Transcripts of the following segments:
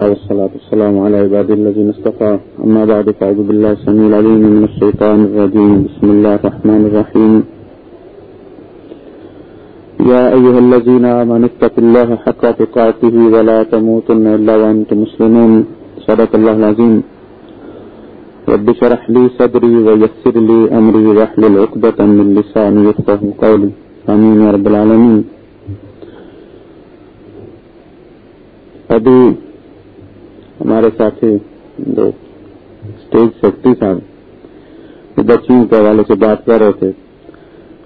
والصلاة والسلام على عباد الذين اصطفى. أما بعد، فأعوذ بالله السميع العليم من الشيطان الرجيم. بسم الله الرحمن الرحيم. يا أيها الذين آمنوا اتقوا الله حق تقاته ولا تموتن إلا وأنتم مسلمون. صدق الله العظيم. رب شرح لي صدري ويسر لي أمري واحلل عقدة من لساني يفقه قولي. آمين يا رب العالمين. ابھی ہمارے ساتھی دو اسٹیج سیکٹری صاحب بچیوں کے حوالے سے بات کر رہے تھے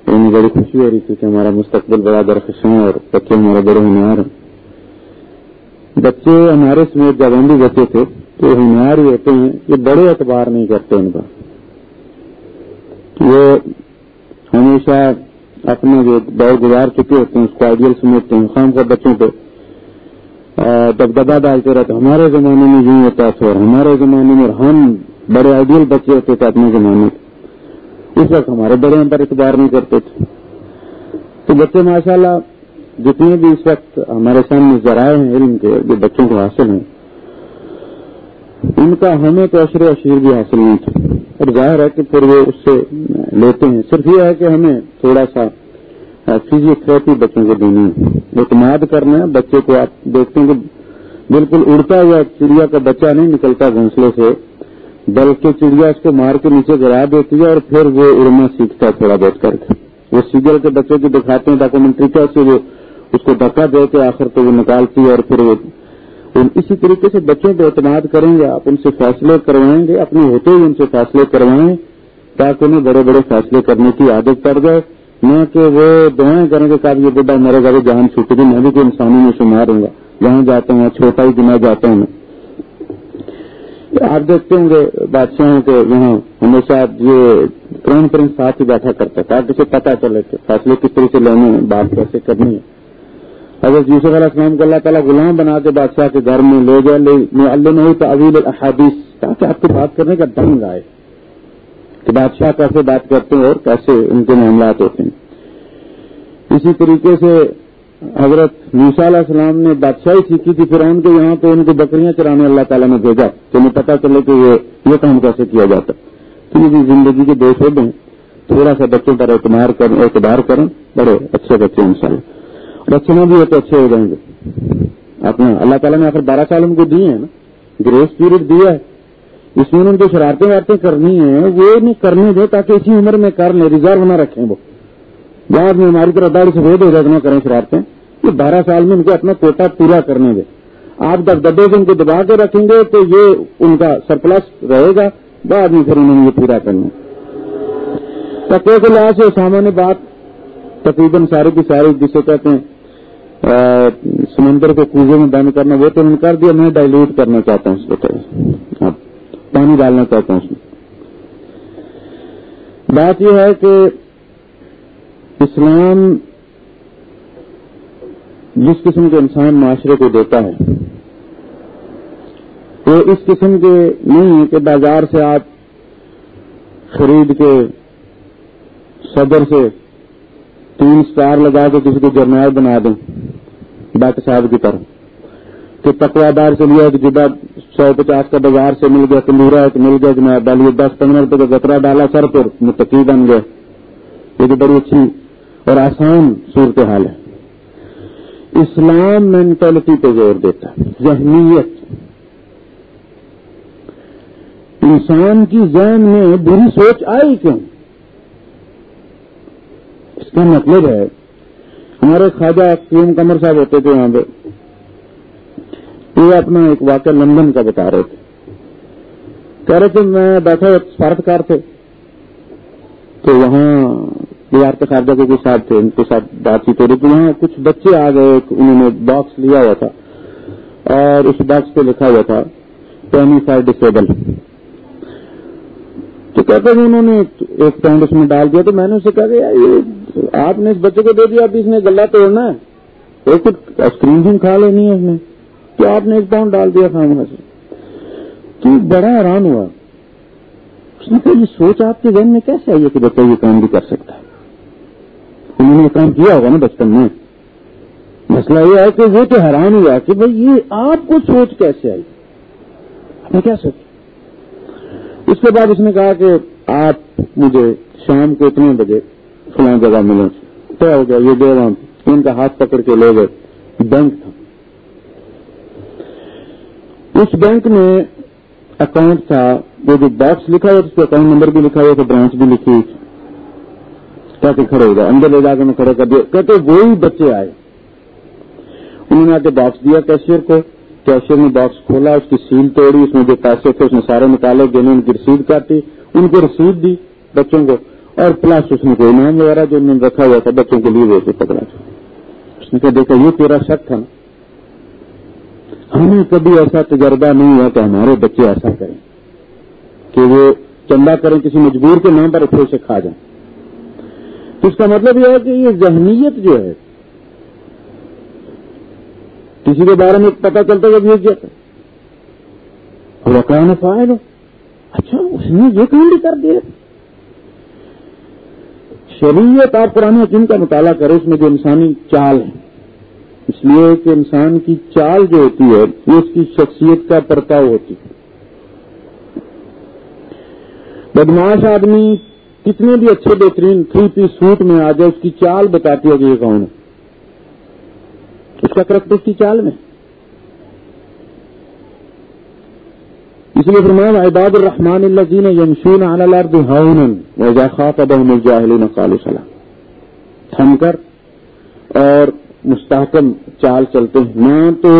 انہیں بڑی خوشی ہو رہی تھی کہ ہمارا مستقبل بڑا درخش ہے اور بچے ہمارے بڑے ہنیار ہیں۔ بچے ہمارے سمیت جب بھی بچے تھے، تو ہنیار ہی ہوتے ہیں یہ بڑے اعتبار نہیں کرتے ان کا وہ ہمیشہ اپنے جو دور گزار چکے ہوتے ہیں، اس کو آئیڈیل سمجھتے ہیں، خام کا بچوں پہ۔ دبدبا ڈالتے رہتے ہمارے زمانے میں یوں ہوتا تھا اور ہمارے زمانے میں ہم بڑے آئیڈیل بچے ہوتے تھے اپنے زمانے اس وقت ہمارے بڑے پر اعتبار نہیں کرتے تھے۔ تو بچے ماشاء اللہ جتنے بھی اس وقت ہمارے سامنے ذرائع ہیں، علم کے، جو بچوں کو حاصل ہیں، ان کا ہمیں تو اشر اشیر بھی حاصل نہیں تھا۔ اور ظاہر ہے کہ پھر وہ اس سے لیتے ہیں۔ صرف یہ ہے کہ ہمیں تھوڑا سا فزیوتھراپی بچوں کو دینی ہے۔ اعتماد کرنا ہے، بچے کو آپ دیکھتے ہیں کہ بالکل اڑتا ہوا چڑیا کا بچہ نہیں نکلتا گھونسلے سے، بلکہ چڑیا اس کو مار کے نیچے گرا دیتی ہے اور پھر وہ اڑنا سیکھتا ہے تھوڑا بہت کر کے۔ وہ سیگل کے بچے کو دکھاتے ہیں ڈاکومنٹری کا سے وہ اس کو دھکا دے کے آخر تو وہ نکالتی ہے اور پھر وہ اسی طریقے سے بچوں پہ اعتماد کریں گے۔ آپ ان سے فیصلے کروائیں گے، اپنے ہوتے ہی ان سے فیصلے کروائیں تاکہ انہیں بڑے بڑے فیصلے کرنے کی عادت پڑ جائے۔ نہ کہ وہ دعائیں کریں گے کب یہ بڈا میرے گھر جان چھوٹی گی، میں بھی کوئی انسانی میں شمار ہوں گا۔ جہاں جاتا ہوں چھوٹا ہی گنا جاتا ہوں آپ دیکھتے ہوں گے، بادشاہوں کے یہاں ہمیشہ یہ کرون پرنس ساتھ ہی بیٹھا کرتا تھا کسی پتا چلے کہ فیصلے کس طرح سے لینے ہیں، بات کیسے کرنی ہے۔ اگر یوسف علیہ السلام کو اللہ تعالیٰ غلام بنا کے بادشاہ کے گھر میں لے جائے اللہ نہیں تو ابھی احادیث تاکہ آپ کو بات کرنے کا ڈنگ آئے۔ کہ بادشاہ کیسے بات کرتے ہیں اور کیسے ان کے معاملات ہوتے ہیں۔ اسی طریقے سے حضرت موسا علیہ السلام نے بادشاہی سیکھی تھی، پھر ان کے یہاں تو ان کی بکریاں چرانے اللہ تعالیٰ نے بھیجا، تو انہیں پتا چلے کہ یہ کام کیسے کیا جاتا۔ تو یہ زندگی کے دو شعبے ہیں۔ تھوڑا سا بچوں پر اعتبار کریں اعتبار کریں، بڑے اچھے بچے ان شاء اللہ بچے میں بھی تو اچھے ہو جائیں گے۔ اپنا اللہ تعالیٰ نے آخر بارہ سال ان کو دیے ہیں نا۔ گریس پیریڈ دیا ہے۔ اس میں ان کو شرارتیں وارتیں کرنی ہیں، وہ نہیں کرنے دے تاکہ اسی عمر میں کر لیں، ریزرو نہ رکھیں وہ۔ بعد میں ہماری طرح داڑھی سے وید ہو جائے نہ کریں شرارتیں۔ یہ بارہ سال میں ان کو اپنا کوٹا پورا کرنے دیں۔ آپ دب دبے سے ان کو دبا کے رکھیں گے تو یہ ان کا سرپلس رہے گا، بعد میں پھر انہوں نے یہ پورا کرنا۔ تقوی کے لحاظ سے سامنے بات تقریباً ساری کی ساری جسے کہتے ہیں سمندر کے کوزے میں بند کرنا، وہ تو انہوں نے کر دیا، میں ڈائلوٹ کرنا چاہتا ہوں اس کو پانی ڈالنا چاہتا ہوں اس میں۔ بات یہ ہے کہ اسلام جس قسم کے انسان معاشرے کو دیتا ہے، وہ اس قسم کے نہیں ہے کہ بازار سے آپ خرید کے صدر سے تین سٹار لگا کے کسی کو جرنیل بنا دیں ڈاکٹر صاحب کی طرح کہ تکوا دار سے لیا کہ جدہ سو پچاس کا بازار سے مل گیا کندورا ایک مل گیا، جناب ڈالیے دس پندرہ روپے کا گترا ڈالا سر پر متقی بن گئے یہ تو بڑی اچھی اور آسان صورت حال ہے۔ اسلام مینٹلٹی پہ زور دیتا، ذہنیت۔ انسان کی ذہن میں بری سوچ آئی کیوں؟ اس کا مطلب ہے، ہمارے خواجہ کیوم کمر صاحب ہوتے تھے وہاں پہ۔ یہ اپنا ایک واقعہ لندن کا بتا رہے تھے۔ کہہ رہے تھے، میں بیٹھا سفارتکار تھے۔ تو وہاں بہار کے خارجہ کے ساتھ تھے، ان کے ساتھ بات چیت ہو رہی تھی۔ وہاں کچھ بچے آ گئے انہوں نے باکس لیا ہوا تھا۔ اور اس باکس پہ لکھا ہوا تھا پینی فائر ڈسیبل تو کہتے ہیں انہوں نے ایک پینٹ اس میں ڈال دیا۔ تو میں نے اسے کہا کہ آپ نے اس بچے کو دے دیا، اب اس نے گلا توڑنا ہے۔ ایک اسکرین کھا لینی ہے اس نے تو آپ نے ایک پاؤنڈ ڈال دیا سامنے سے۔ تو بڑا حیران ہوا۔ اس نے کہا، یہ سوچ آپ کے ذہن میں کیسے آئی ہے کہ بچہ یہ کام بھی کر سکتا ہے؟ انہوں نے یہ کام کیا ہوگا نا بچپن میں۔ مسئلہ یہ ہے کہ وہ تو حیران ہوا کہ بھائی، یہ آپ کو سوچ کیسے آئی؟ آپ نے کیا سوچ اس کے بعد اس نے کہا کہ آپ مجھے شام کو اتنے بجے فلاں جگہ ملے طے ہو گیا، یہ جو ہم ان کا ہاتھ پکڑ کے لے گئے۔ بینک تھا۔ اس بینک میں اکاؤنٹ تھا، وہ جو باکس لکھا ہوا اس پہ اکاؤنٹ نمبر بھی لکھا ہوا تھا، برانچ بھی لکھی ہوئی کھڑے ہو گئے، اندر لے جا کے میں کھڑے کر دیا کہتے وہی بچے آئے۔ انہوں نے آ کے باکس دیا کیشیئر کو۔ کیشیئر نے باکس کھولا، اس کی سیل توڑی، اس میں جو پیسے تھے، اس نے سارے نکالے، جنہوں ان کی رسید کاٹی، ان کو رسید دی بچوں کو۔ اور پلس اس نے کوئی نام وغیرہ جو انہوں نے رکھا ہوا تھا، بچوں کے لیے وہ پکڑا تھا۔ اس نے کہا دیکھا یہ تیرا شک تھا۔ نا ہمیں کبھی ایسا تجربہ نہیں ہوا کہ ہمارے بچے ایسا کریں، کہ وہ چندہ کریں کسی مجبور کے نام پر پھر سے کھا جائیں۔ تو اس کا مطلب یہ ہے کہ یہ ذہنیت جو ہے، کسی کے بارے میں پتا چلتا ہے جب یہ اور فائل ہو اچھا اس نے یہ کام بھی کر دیا۔ شریعت آپ پرانے حکیم کا مطالعہ کرے اس میں جو انسانی چال ہے۔ اس لیے کہ انسان کی چال جو ہوتی ہے، وہ اس کی شخصیت کا پرتاؤ ہوتی ہے۔ بدماش آدمی کتنے بھی اچھے بہترین تھری پی سوٹ میں آ جائے، اس کی چال بتاتی ہے کہ یہ کون ہے۔ اس کا کرکٹ اس کی چال میں۔ اس لیے فرمایا، عباد الرحمان اللہ جی نے یمشون الارض ہاؤن وجہ خواب الجاہلین قال سلام۔ تھم کر اور مستحکم چال چلتے ہیں۔ نہ تو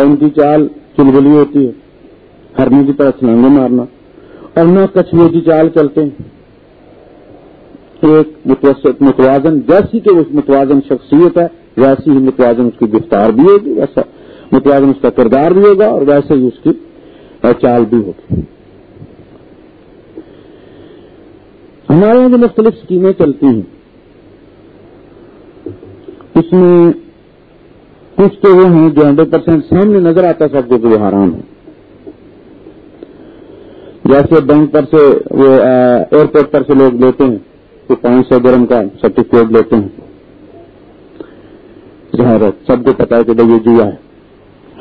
ان کی چال چلبلی ہوتی ہے ہرنے کی طرح چھلانگے مارنا، اور نہ کچھوے کی چال چلتے ہیں۔ ایک متوازن، جیسی کہ اس متوازن شخصیت ہے، ویسی ہی متوازن اس کی گفتار بھی ہوگی، ویسا متوازن اس کا کردار بھی ہوگا، اور ویسے ہی اس کی چال بھی ہوگی۔ ہمارے یہاں جو مختلف اسکیمیں چلتی ہیں اس میں کچھ تو وہ ہیں جو ہنڈریڈ پرسینٹ سامنے نظر آتا سب کو جو حرام ہے۔ جیسے بینک پر سے وہ ایئرپورٹ پر سے لوگ لیتے ہیں، تو پانچ سو گرم کا سرٹیفکیٹ لیتے ہیں۔ جہاں سب کو پتا ہے کہ بھائی یہ جوا ہے۔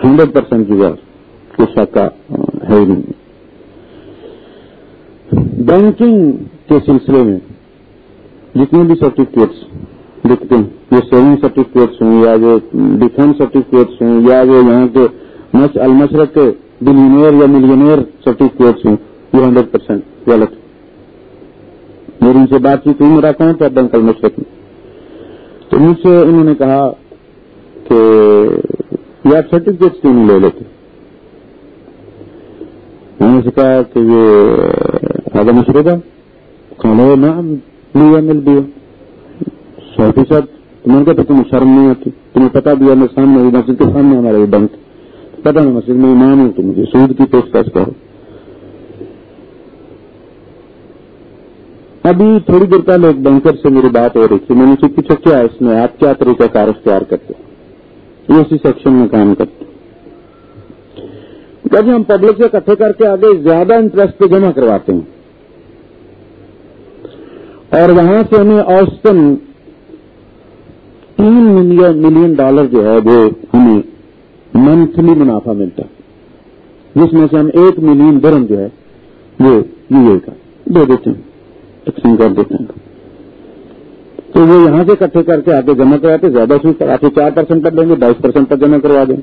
ہنڈریڈ پرسینٹ جوا کس کا ہے ہی نہیں۔ بینکنگ کے سلسلے میں جتنے بھی سرٹیفکیٹس لکھتے ہیں۔ یہ سیونگ سرٹیفکیٹس ہوں یا جو ڈیفینس سرٹیفکیٹس ہوں یا وہ یہاں کے المشرق کے بلینئر یا ملینئر سرٹیفکیٹس ہوں یہ ہنڈریڈ پرسینٹ غلط میری ان سے بات چیت ہوئی، میرا کہاں تھا بینک المشرق میں؟ تو مجھ سے انہوں نے کہا کہ یہ آپ سرٹیفکیٹس کیوں نہیں لے لیتے؟ میں نے سے کہا کہ یہ آگا مشرے کا کھانا نام لیا، مل دیا۔ سو فیصد تمہیں کہتے تمہیں شرم نہیں آتی؟ تمہیں پتا بھی ہے میں سامنے مسجد کے سامنے ہمارا یہ بینک پتا نہیں مسجد میں امام ہوں تو مجھے سود کی پیشکش کرو۔ ابھی تھوڑی دیر پہلے ایک بینکر سے میری بات ہو رہی تھی۔ میں نے اسے پوچھا، کیا اس میں آپ کیا طریقہ کار اختیار کرتے یہ اسی سیکشن میں کام کرتے جب ہم پبلک سے اکٹھے کر کے آگے زیادہ انٹرسٹ پہ جمع کرواتے ہیں اور وہاں سے ہمیں اوسطن تین ملین ملین ڈالر جو ہے وہ ہمیں منتھلی منافع ملتا جس میں سے ہم ایک ملین درم جو ہے وہ یو اے کا دے دیتے ہیں، تقسیم کر دیتے ہیں۔ تو وہ یہاں سے اکٹھے کر کے آگے جمع کراتے، زیادہ سوچ کر آتے چار پرسینٹ پر دیں گے، بائیس پرسینٹ پر جمع کروا دیں۔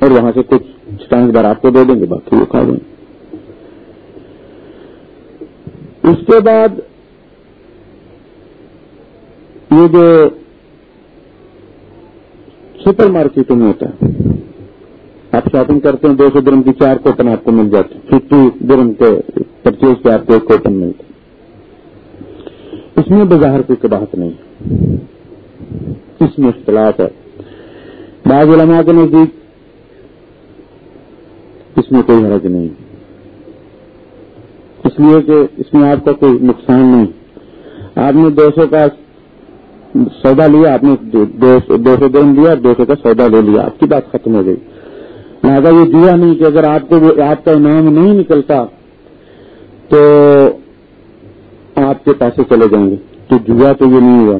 اور وہاں سے کچھ اسٹانس بار آپ کو دے دیں گے، باقی وہ کھا دیں گے اس کے بعد یہ جو سپر مارکیٹوں میں ہوتا ہے۔ آپ شاپنگ کرتے ہیں، دو سو درم کی چار کوٹن آپ کو مل جاتے ہیں۔ ففٹی درم کے پرچیز کے آپ کو ایک کوٹن ملتے اس میں بظاہر کوئی کباہت نہیں اس میں اختلاف ہے۔ بعض علماء کے نزدیک اس میں کوئی حرج نہیں۔ اس لیے کہ اس میں آپ کا کوئی نقصان نہیں۔ آپ نے دو سو کا سودا لیا، آپ نے دو سو درم لیا، دو سو کا سودا لے لیا، آپ کی بات ختم ہو گئی۔ لہٰذا یہ جوا نہیں کہ اگر آپ کو آپ کا انعام نہیں نکلتا، تو آپ کے پیسے چلے جائیں گے۔ تو جوا تو یہ نہیں ہوا۔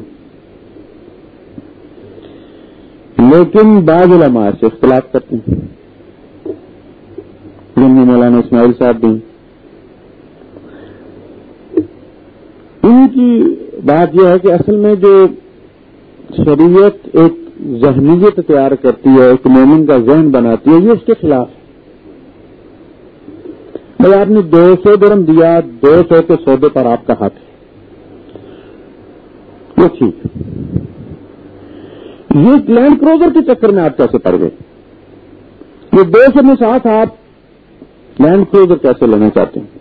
لیکن بعض علماء سے اختلاف کرتے ہیں۔ جن میں مولانا اسماعیل صاحب بھی ان کی بات یہ ہے کہ اصل میں جو شریعت ایک ذہنیت تیار کرتی ہے، ایک مومن کا ذہن بناتی ہے، یہ اس کے خلاف بھائی، آپ نے دو سو درم دیا، دو سو کے سودے پر آپ کا حق ہے۔ یہ ٹھیک۔ یہ لینڈ کروزر کے چکر میں آپ کیسے پڑ گئے؟ یہ دو سو میں ساتھ آپ لینڈ کروزر کیسے لینا چاہتے ہیں؟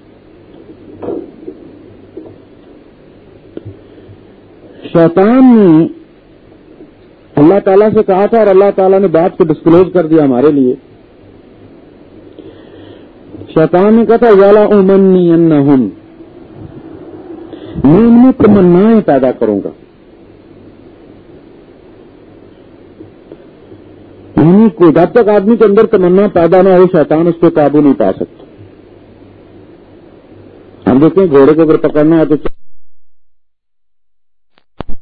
شیطان نے اللہ تعالیٰ سے کہا تھا اور اللہ تعالیٰ نے بات کو ڈسکلوز کر دیا ہمارے لیے۔ شیطان نے کہا تھا والا امنی ان میں ان میں تمنا پیدا کروں گا۔ یعنی کو جب تک آدمی کے اندر تمنا پیدا نہ ہو، شیطان اس پہ قابو نہیں پا سکتا۔ ہم دیکھتے ہیں گھوڑے کو اگر پکڑنا ہے تو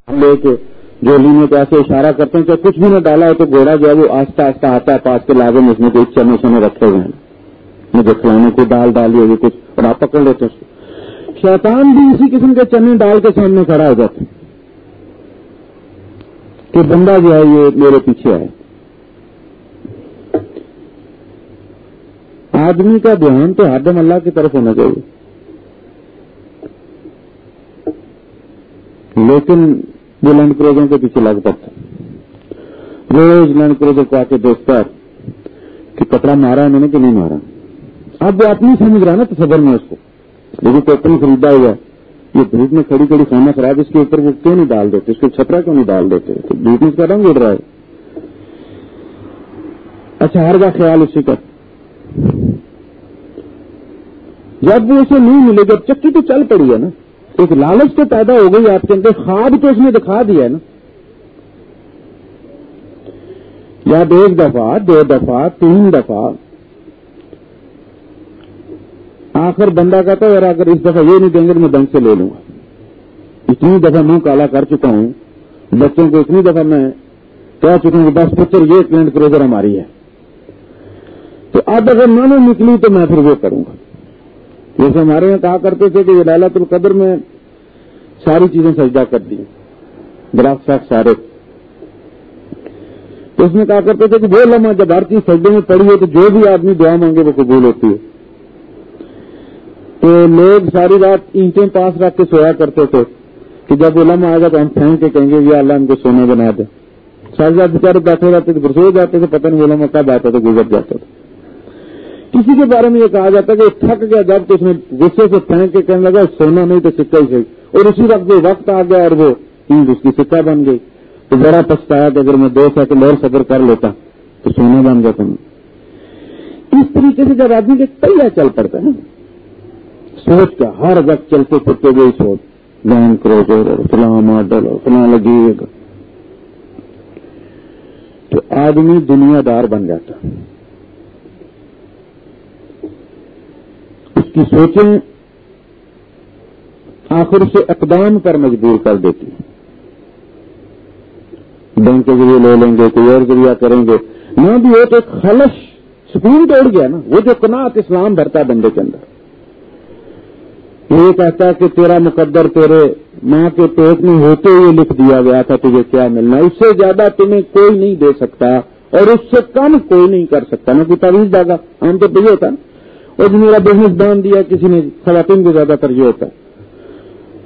ہم لے کے جولی میں کیسے اشارہ کرتے ہیں کہ کچھ بھی نہ ڈالا ہے تو گھوڑا جو ہے وہ آہستہ آہستہ آتا ہے، پاس کے لازم اس میں کوئی چنے چنے رکھے ہوئے ہیں۔ مجھے کھلانے کو دال ڈالی ہوگی، کچھ اور آپ پکڑ لیتے ہیں۔ شیطان بھی اسی قسم کے چنے ڈال کے سامنے کھڑا ہو جاتے کہ بندہ جو ہے یہ میرے پیچھے ہے آدمی کا دھیان تو ہردم اللہ کی طرف ہونا چاہیے۔ لیکن وہ لینڈ کروزوں کے پیچھے لگ پڑتا روز لینڈ کروزر کو آ کے دیکھتا کہ کپڑا مارا انہوں نے کہ نہیں مارا۔ اب وہ اپنی سمجھ رہا نا تصور میں اس کو۔ لیکن کوپن خریدا ہوا ہے۔ یہ دھوپ میں کھڑی کھڑی کھانا خراب اس کے اوپر وہ کیوں نہیں ڈال دیتے؟ اس کو چھپرا کیوں نہیں ڈال دیتے؟ دھوپ میں اس کا رنگ اڑ رہا ہے۔ اچھا ہر کا خیال اسی کا۔ جب وہ اسے نہیں ملے، جب چکی تو چل پڑی ہے نا۔ ایک لالچ تو پیدا ہو گئی آپ کے اندر، خواب تو اس نے دکھا دیا ہے نا۔ یا ایک دفعہ، دو دفعہ، تین دفعہ۔ آخر بندہ کہتا ہے اگر اس دفعہ یہ نہیں دیں گے تو میں بینک سے لے لوں گا۔ اتنی دفعہ منہ کالا کر چکا ہوں، بچوں کو اتنی دفعہ میں کہہ چکا ہوں کہ بس پتر، یہ کلینٹ کروزر ہماری ہے۔ تو اب اگر میں نے نکلی تو میں پھر وہ کروں گا۔ جیسے ہمارے یہاں کہا کرتے تھے کہ یہ لالت القدر میں ساری چیزیں سجدہ کر دی۔ درخت شاخ سارے تو اس میں کہا کرتے تھے کہ وہ لمحہ جب ہر چیز سجدے میں پڑی ہے تو جو بھی آدمی دعا مانگے وہ قبول ہوتی ہے۔ تو لوگ ساری رات اینٹیں پاس رکھ کے سویا کرتے تھے کہ جب وہ لمحہ آئے گا تو ہم پھینک کے کہیں گے یہ اللہ ہم کو سونے بنا دیں ساری رات بیچارے بیٹھے رہتے تھے سو جاتے تھے، پتہ نہیں وہ لمحہ کب آتا تھا، گزر جاتا تھا۔ کسی کے بارے میں یہ کہا جاتا ہے کہ تھک گیا جب تو اس نے غصے سے پھینک کے کہنے لگا، سونا نہیں تو سکہ ہی صحیح۔ اور اسی وقت وہ وقت آ گیا اور وہ عید اس کی سکہ بن گئی۔ تو ذرا پچھتایا کہ اگر میں دو سیکنڈ اور سفر کر لیتا تو سونا بن جاتا۔ میں اس طریقے سے جب آدمی کے کئی چل پڑتا ہے سوچ کا ہر وقت چلتے پھرتے ہوئے سوچ لینڈ کروزر فلاں ماڈل اور فلاں لگی تو آدمی دنیا دار بن جاتا۔ ہے کی سوچیں آخر سے اقدام پر مجبور کر دیتی بینک کے ذریعے لے لیں گے، کوئی اور ذریعہ کریں گے۔ نہ بھی ہو تو ایک خلش، سکون توڑ گیا نا۔ وہ جو کنات اسلام بھرتا بندے کے اندر۔ یہ کہتا کہ تیرا مقدر تیرے ماں کے پیٹ میں ہوتے ہوئے لکھ دیا گیا تھا، تجھے کیا ملنا؟ اس سے زیادہ تمہیں کوئی نہیں دے سکتا اور اس سے کم کوئی نہیں کر سکتا۔ نہ کوئی تعویذ دے ہم تو یہ ہوتا نا۔ اور جو میرا بزنس بان دیا، کسی نے خواتین کو زیادہ ترجیح ہوتا ہے۔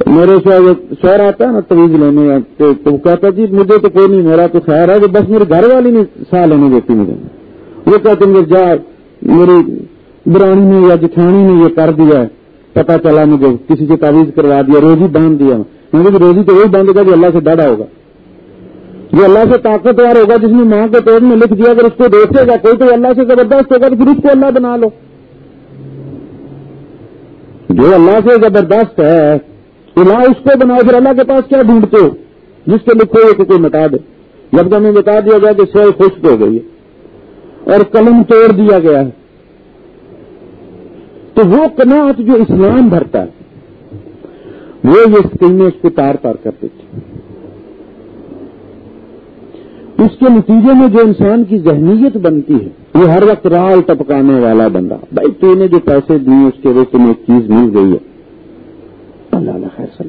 میرے شہر آتا ہے نا تویز لینے تو کہتا جی مجھے تو کوئی نہیں، میرا تو خیر ہے کہ بس میرے گھر والی نہیں سا لینے دیتی مجھے۔ وہ کہتے مجھے جا، میری برانی نے یا جٹھانی نے یہ کر دیا پتا چلا مجھے، کسی سے تعویذ کروا دیا، روزی باندھ دیا۔ میں روزی تو وہی باندھے گا جو اللہ سے ڈاڑا ہوگا۔ جو اللہ سے طاقتور ہوگا، جس نے ماں کے پیڑ میں لکھ دیا، اگر اس کو دیکھے گا، کوئی تو اللہ سے زبردست ہوگا، تو پھر اس کو اللہ بنا لو۔ جو اللہ سے زبردست ہے اللہ اس کو بناؤ، پھر اللہ کے پاس کیا ڈھونڈتے ہو؟ جس کے لکھو کہ کوئی مٹا دے۔ جب ہمیں بتا دیا گیا کہ سوئے خشک ہو گئی ہے۔ اور قلم توڑ دیا گیا ہے۔ تو وہ کناٹ جو اسلام بھرتا ہے، وہ یہ اسکیمیں اس کو تار تار کرتے تھے۔ اس کے نتیجے میں جو انسان کی ذہنیت بنتی ہے، وہ ہر وقت رال ٹپکانے والا بندہ بھائی، تو نے جو پیسے دیے، اس کے وجہ تمہیں ایک چیز مل گئی ہے۔ اللہ اللہ خیر صلی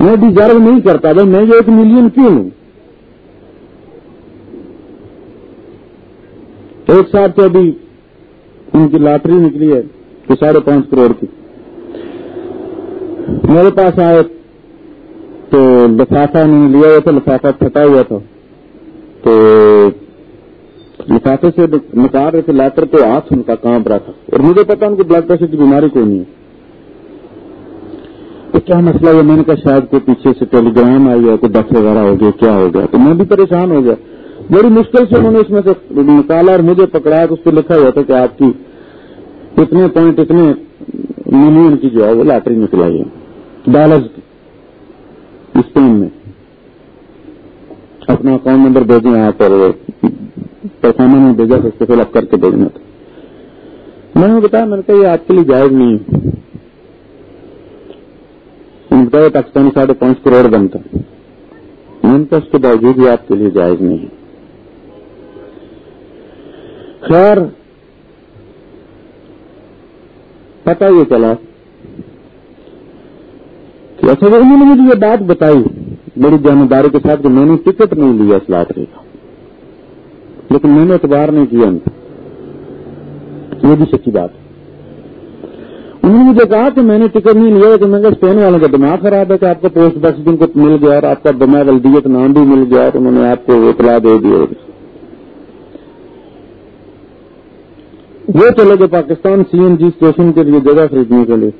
میں ڈیزرو نہیں کرتا، بھائی، میں یہ ایک ملین کیوں لوں؟ ایک ساتھ تو ابھی ان کی لاٹری نکلی ہے تو ساڑھے پانچ کروڑ کی۔ میرے پاس آئے تو لفافہ انہوں نے لیا ہوا تھا لفافہ پھٹا ہوا تھا۔ تو لفافے سے نکال رہے تھے لیٹر تو ہاتھ ان کا کام رہا تھا۔ اور مجھے پتا ان کو بلڈ پریشر کی بیماری کوئی نہیں ہے۔ تو کیا مسئلہ ہے میں نے کہا شاید کوئی پیچھے سے ٹیلی گرام آئی ہے کوئی ڈس وغیرہ ہو گیا، کیا ہو گیا؟ تو میں بھی پریشان ہو گیا۔ بڑی مشکل سے انہوں نے اس میں سے نکالا اور مجھے پکڑایا تو اس پہ لکھا ہوا تھا کہ آپ کی اتنے پوائنٹ اتنے ملین کی جو ہے وہ لاٹری نکلائی ہے۔ ڈالرز اسپین میں اپنا اکاؤنٹ نمبر بھیجیں آپ اور پیسانا میں بھیجا تو اس کو فل اپ کر کے بھیجنا تھا میں نے بتایا، میں نے کہا یہ آپ کے لیے جائز نہیں ہے۔ بتایا پاکستانی ساڑھے پانچ کروڑ بنتا۔ میں نے کہا اس کے باوجود بھی آپ کے لیے جائز نہیں ہے۔ خیر پتا یہ چلا۔ کہ اچھا انہوں نے مجھے یہ بات بتائی بڑی جانبداری کے ساتھ کہ میں نے ٹکٹ نہیں لیا اس لاٹری کا لیکن میں نے اعتبار نہیں کیا ان کو یہ بھی سچی بات انہوں نے مجھے کہا کہ میں نے ٹکٹ نہیں لیا کہ میں نے اسپین والوں کا دماغ خراب ہے کہ آپ کا پوسٹ بکس دن کو مل گیا اور آپ کا دما ولدیت نام بھی مل گیا تو انہوں نے آپ کو اطلاع دے دی۔ وہ چلے گئے Pakistan C N G station کے لیے جگہ خریدنے کے لیے۔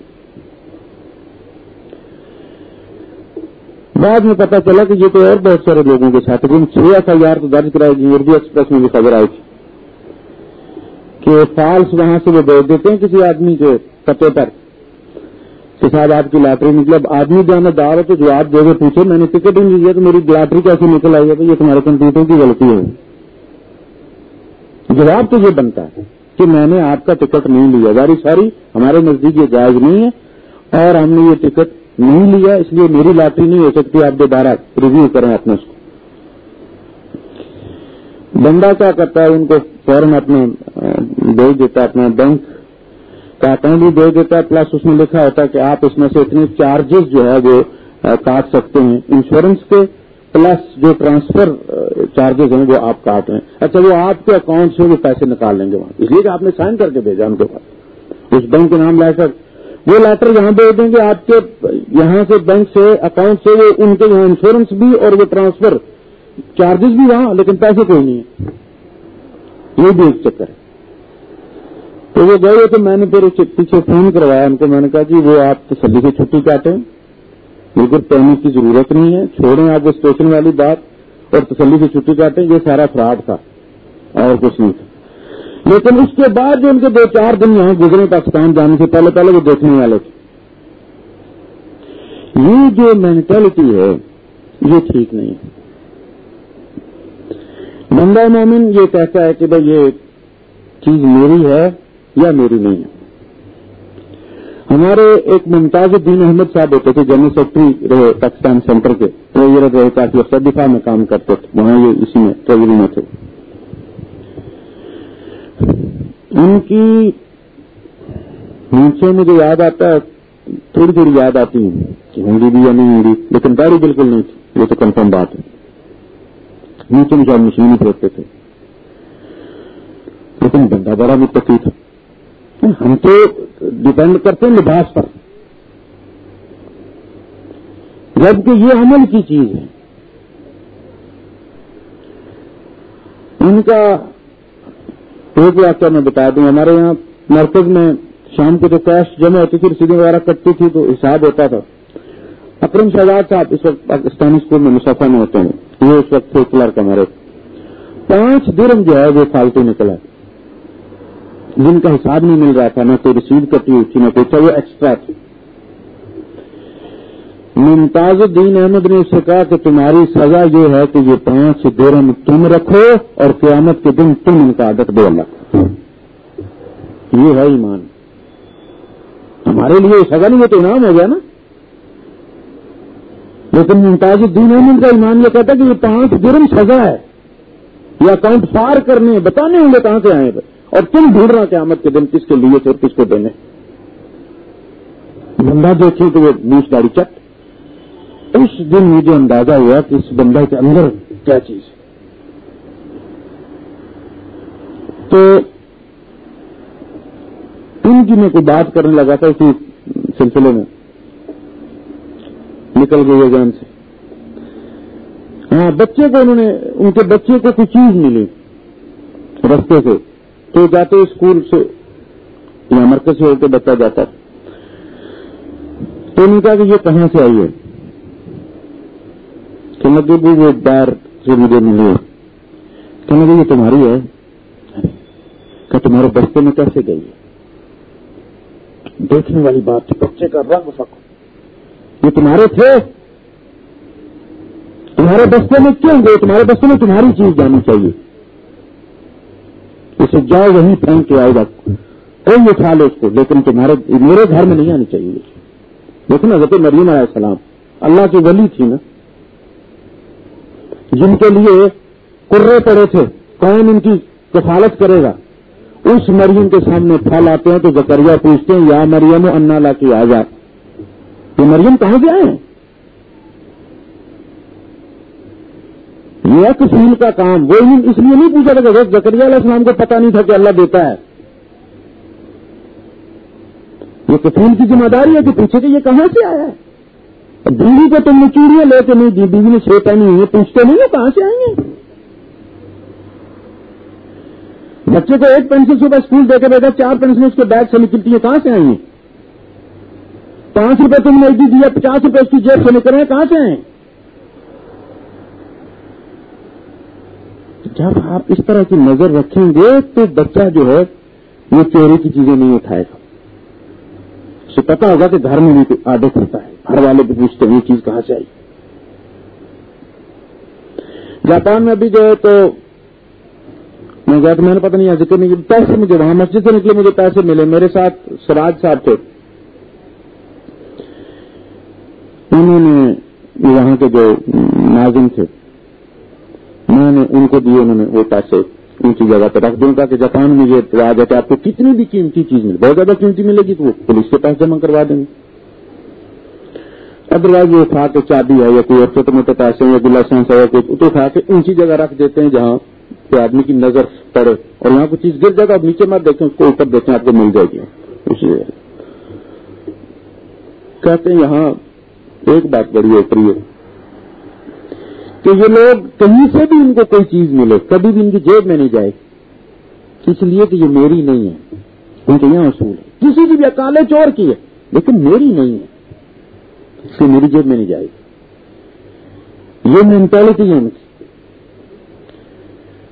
بعد میں پتا چلا کہ یہ تو اور بہت سارے لوگوں کے ساتھ جن چھ ایف آئی آر تو درج کرائی گئی، اردو ایکسپریس میں بھی خبر آئی تھی کہ فالس وہاں سے وہ بھیج دیتے ہیں کسی آدمی کے پتے پر کہ صاحب آپ کی لاٹری نکلی۔ اب آدمی جانا دار ہے تو جو آپ دے پوچھے، میں نے ٹکٹ ہی نہیں لیا تو میری لاٹری کیسے نکل آئی ہے؟ تو یہ تمہارے کمپیوٹر کی غلطی ہے۔ جواب تو یہ بنتا ہے کہ میں نے آپ کا ٹکٹ نہیں لیا۔ گاڑی ساری ہمارے نزدیک یہ جائز نہیں ہے اور ہم نے یہ ٹکٹ نہیں لیا، اس لیے میری لاٹری نہیں ہو سکتی، آپ دوبارہ ریویو کریں اپنے اس کو۔ بندہ کیا کرتا ہے؟ ان کو فوراً اپنا بھیج دیتا ہے اپنا بینک کا اکاؤنٹ بھی بھیج دیتا ہے، پلس اس میں لکھا ہوتا ہے کہ آپ اس میں سے اتنے چارجز جو ہے وہ کاٹ سکتے ہیں۔ انشورنس کے پلس جو ٹرانسفر چارجز ہیں، وہ آپ کاٹ رہے ہیں۔ اچھا وہ آپ کے اکاؤنٹ سے وہ پیسے نکال لیں گے وہاں۔ اس لیے کہ آپ نے سائن کر کے بھیجا ان کے پاس۔ اس بینک کے نام لے کر وہ لیٹر یہاں بھیج دیں گے آپ کے یہاں سے بینک سے اکاؤنٹ سے، وہ ان کے یہاں انشورنس بھی اور وہ ٹرانسفر چارجز بھی وہاں، لیکن پیسے کوئی نہیں ہے۔ یہ بھی ایک چکر ہے۔ تو وہ گئے تو میں نے پھر پیچھے فون کروایا ان کو، میں نے کہا جی وہ آپ تسلی سے چھٹی کاٹیں بالکل پہننے کی ضرورت نہیں ہے، چھوڑیں آپ وہ اسٹیشن والی بات اور تسلی سے چھٹی کاٹیں یہ سارا فراڈ تھا اور کچھ نہیں تھا۔ لیکن اس کے بعد جو ان کے دو چار دن یہاں گزرے پاکستان جانے سے پہلے پہلے وہ دیکھنے والے تھے۔ یہ جو مینٹلٹی ہے، یہ ٹھیک نہیں ہے۔ بندہ مومن یہ کہتا ہے کہ بھائی یہ چیز میری ہے یا میری نہیں ہے۔ ہمارے ایک ممتاز الدین احمد صاحب ہوتے تھے، جنرل سیکرٹری رہے پاکستان سینٹر کے۔ ٹریجرر رہے، کافی افسر دفاع میں کام کرتے تھے۔ وہاں یہ اسی میں ٹریجری میں تھے۔ ان کی نیچے مجھے یاد آتا ہے، تھوڑی تھوڑی یاد آتی ہے کہ ہندی بھی یا نہیں ہندی لیکن داڑھی بالکل نہیں تھی، یہ تو کنفرم بات ہے۔ نیچے میں شاید مشین ہی پھیرتے تھے۔ لیکن بندہ بڑا متقی تھا۔ ہم تو ڈپینڈ کرتے ہیں لباس پر۔ جبکہ یہ عمل کی چیز ہے۔ ان کا ایک واقعہ میں بتا دوں، ہمارے یہاں مرکز میں شام کو جو کیش جمع ہوتی تھی، رسیدیں وغیرہ کٹتی تھی، تو حساب ہوتا تھا۔ اکرم شہزاد صاحب اس وقت پاکستانی اسکول میں مسافہ میں ہوتے ہیں۔ یہ اس وقت تھے کلرک ہمارے۔ پانچ درم جو ہے، وہ فالتو نکلا جن کا حساب نہیں مل رہا تھا، نہ کوئی رسید کٹی ہوئی تھی، نہ کوئی چاہیے وہ ایکسٹرا تھی۔ ممتاز الدین احمد نے اس سے کہا کہ تمہاری سزا یہ ہے کہ یہ پانچ درم تم رکھو اور قیامت کے دن تم ان کا عادت دو اللہ یہ ہے ایمان۔ ہمارے لیے سزا نہیں، یہ تو انعام ہو گیا نا۔ لیکن ممتاز الدین احمد کا ایمان یہ کہتا ہے کہ یہ پانچ جرم سزا ہے۔ یہ اکاؤنٹ فار کرنے بتانے ہوں گے کہاں سے آئے اور تم ڈھونڈ رہا قیامت کے دن کس کے لیے تھے کس کو دینے۔ بندہ دیکھے تو وہ بیس گاڑی چٹ اس دن مجھے اندازہ ہوا کہ اس بندہ کے اندر کیا چیز ہے۔ تو ان کی جی میں کوئی بات کرنے لگا تھا اسی سلسلے میں۔ نکل گئی جان سے۔ ہاں بچے کو انہوں نے، ان کے بچے کو کوئی چیز ملی رستے سے۔ تو جاتے اسکول سے یا مرکز سے ہو کے بچہ جاتا۔ تو انہوں نے کہا کہ یہ کہاں سے آئی ہے؟ کہ مطلب وہ بار سے مجھے ملی کہ مجھے یہ تمہاری ہے، کہ تمہارے بستے میں کیسے گئی ہے؟ دیکھنے والی بات تھی، بچے کا رنگ سکو یہ تمہارے تھے۔ تمہارے بستے میں کیوں گئے؟ تمہارے بستے میں تمہاری چیز جانی چاہیے۔ اسے جاؤ وہیں پھینک کے آئے گا۔ کوئی اٹھا لو اس کو، لیکن تمہارے میرے گھر میں نہیں آنی چاہیے۔ لیکن حضرت مریم علیہ السلام، اللہ کی ولی تھی نا جن کے لیے کرے پڑے تھے، کون ان کی کفالت کرے گا؟ اس مریم کے سامنے پھل آتے ہیں تو زکریا پوچھتے ہیں، یا مریم انا لا کی آزاد یہ مریم کہاں سے آئے ہیں یہ کسین کا کام، وہ اس لیے نہیں پوچھا تھا کہ زکریا علیہ السلام کو پتا نہیں تھا کہ اللہ دیتا ہے۔ یہ کسین کی ذمہ داری ہے کہ پوچھے کہ یہ کہاں سے آیا ہے؟ بیوی کو تم نے چوڑیاں لے کے نہیں دی بیوی نے چھ پہنی ہوئی پوچھتے نہیں کہاں سے آئیں گے بچے کو ایک پینسل صبح اسکول دے کے بیٹھا چار پینسل اس کے بیگ سے نکلتی ہیں، کہاں سے آئی ہیں؟ پانچ روپے تم نے دی دیا، پچاس روپے اس کی جیب سے نکل رہے ہیں، کہاں سے آئے جب آپ اس طرح کی نظر رکھیں گے تو بچہ جو ہے وہ چوری کی چیزیں نہیں اٹھائے گا۔ اسے پتا ہوگا کہ گھر میں بھی کوئی عادت ہوتا ہے۔ گھر والے بھی پوچھتے ہیں یہ چیز کہاں سے آئی؟ جاپان میں ابھی جو ہے تو میں گیا تو میں نے پتہ نہیں ذکر نہیں پیسے مجھے وہاں مسجد سے نکلے، مجھے پیسے ملے۔ میرے ساتھ سراج صاحب تھے۔ انہوں نے وہاں کے جو ناظم تھے، میں نے ان کو دیے، انہوں نے وہ پیسے اونچی جگہ پہ رکھ دوں گا کہ جاپان میں یہ اتوار ہے کہ آپ کو کتنی بھی قیمتی چیز ملے، بہت زیادہ قیمتی ملے گی تو وہ پولیس کے پاس جمع کروا دیں گے۔ ادروائز وہ اٹھا کے چابی ہے یا کوئی چھوٹے موٹے پیسے یا کوئی ہے یا کوئی تو اٹھا کے اونچی جگہ رکھ دیتے ہیں جہاں کہ آدمی کی نظر پڑے اور یہاں کوئی چیز گر جائے گا آپ نیچے مت دیکھیں، اس کو اوپر دیکھیں، آپ کو مل جائے گی۔ کہتے ہیں یہاں ایک بات بڑی اوپری ہے کہ یہ لوگ کہیں سے بھی ان کو کوئی چیز ملے، کبھی بھی ان کی جیب میں نہیں جائے۔ اس لیے کہ یہ میری نہیں ہے۔ ان کے یہاں اصول ہے کسی کی بھی اکالے چور کی ہے، لیکن میری نہیں ہے۔ اس لیے میری جیب میں نہیں جائے گی۔ یہ مینٹلٹی ہے۔ ان کی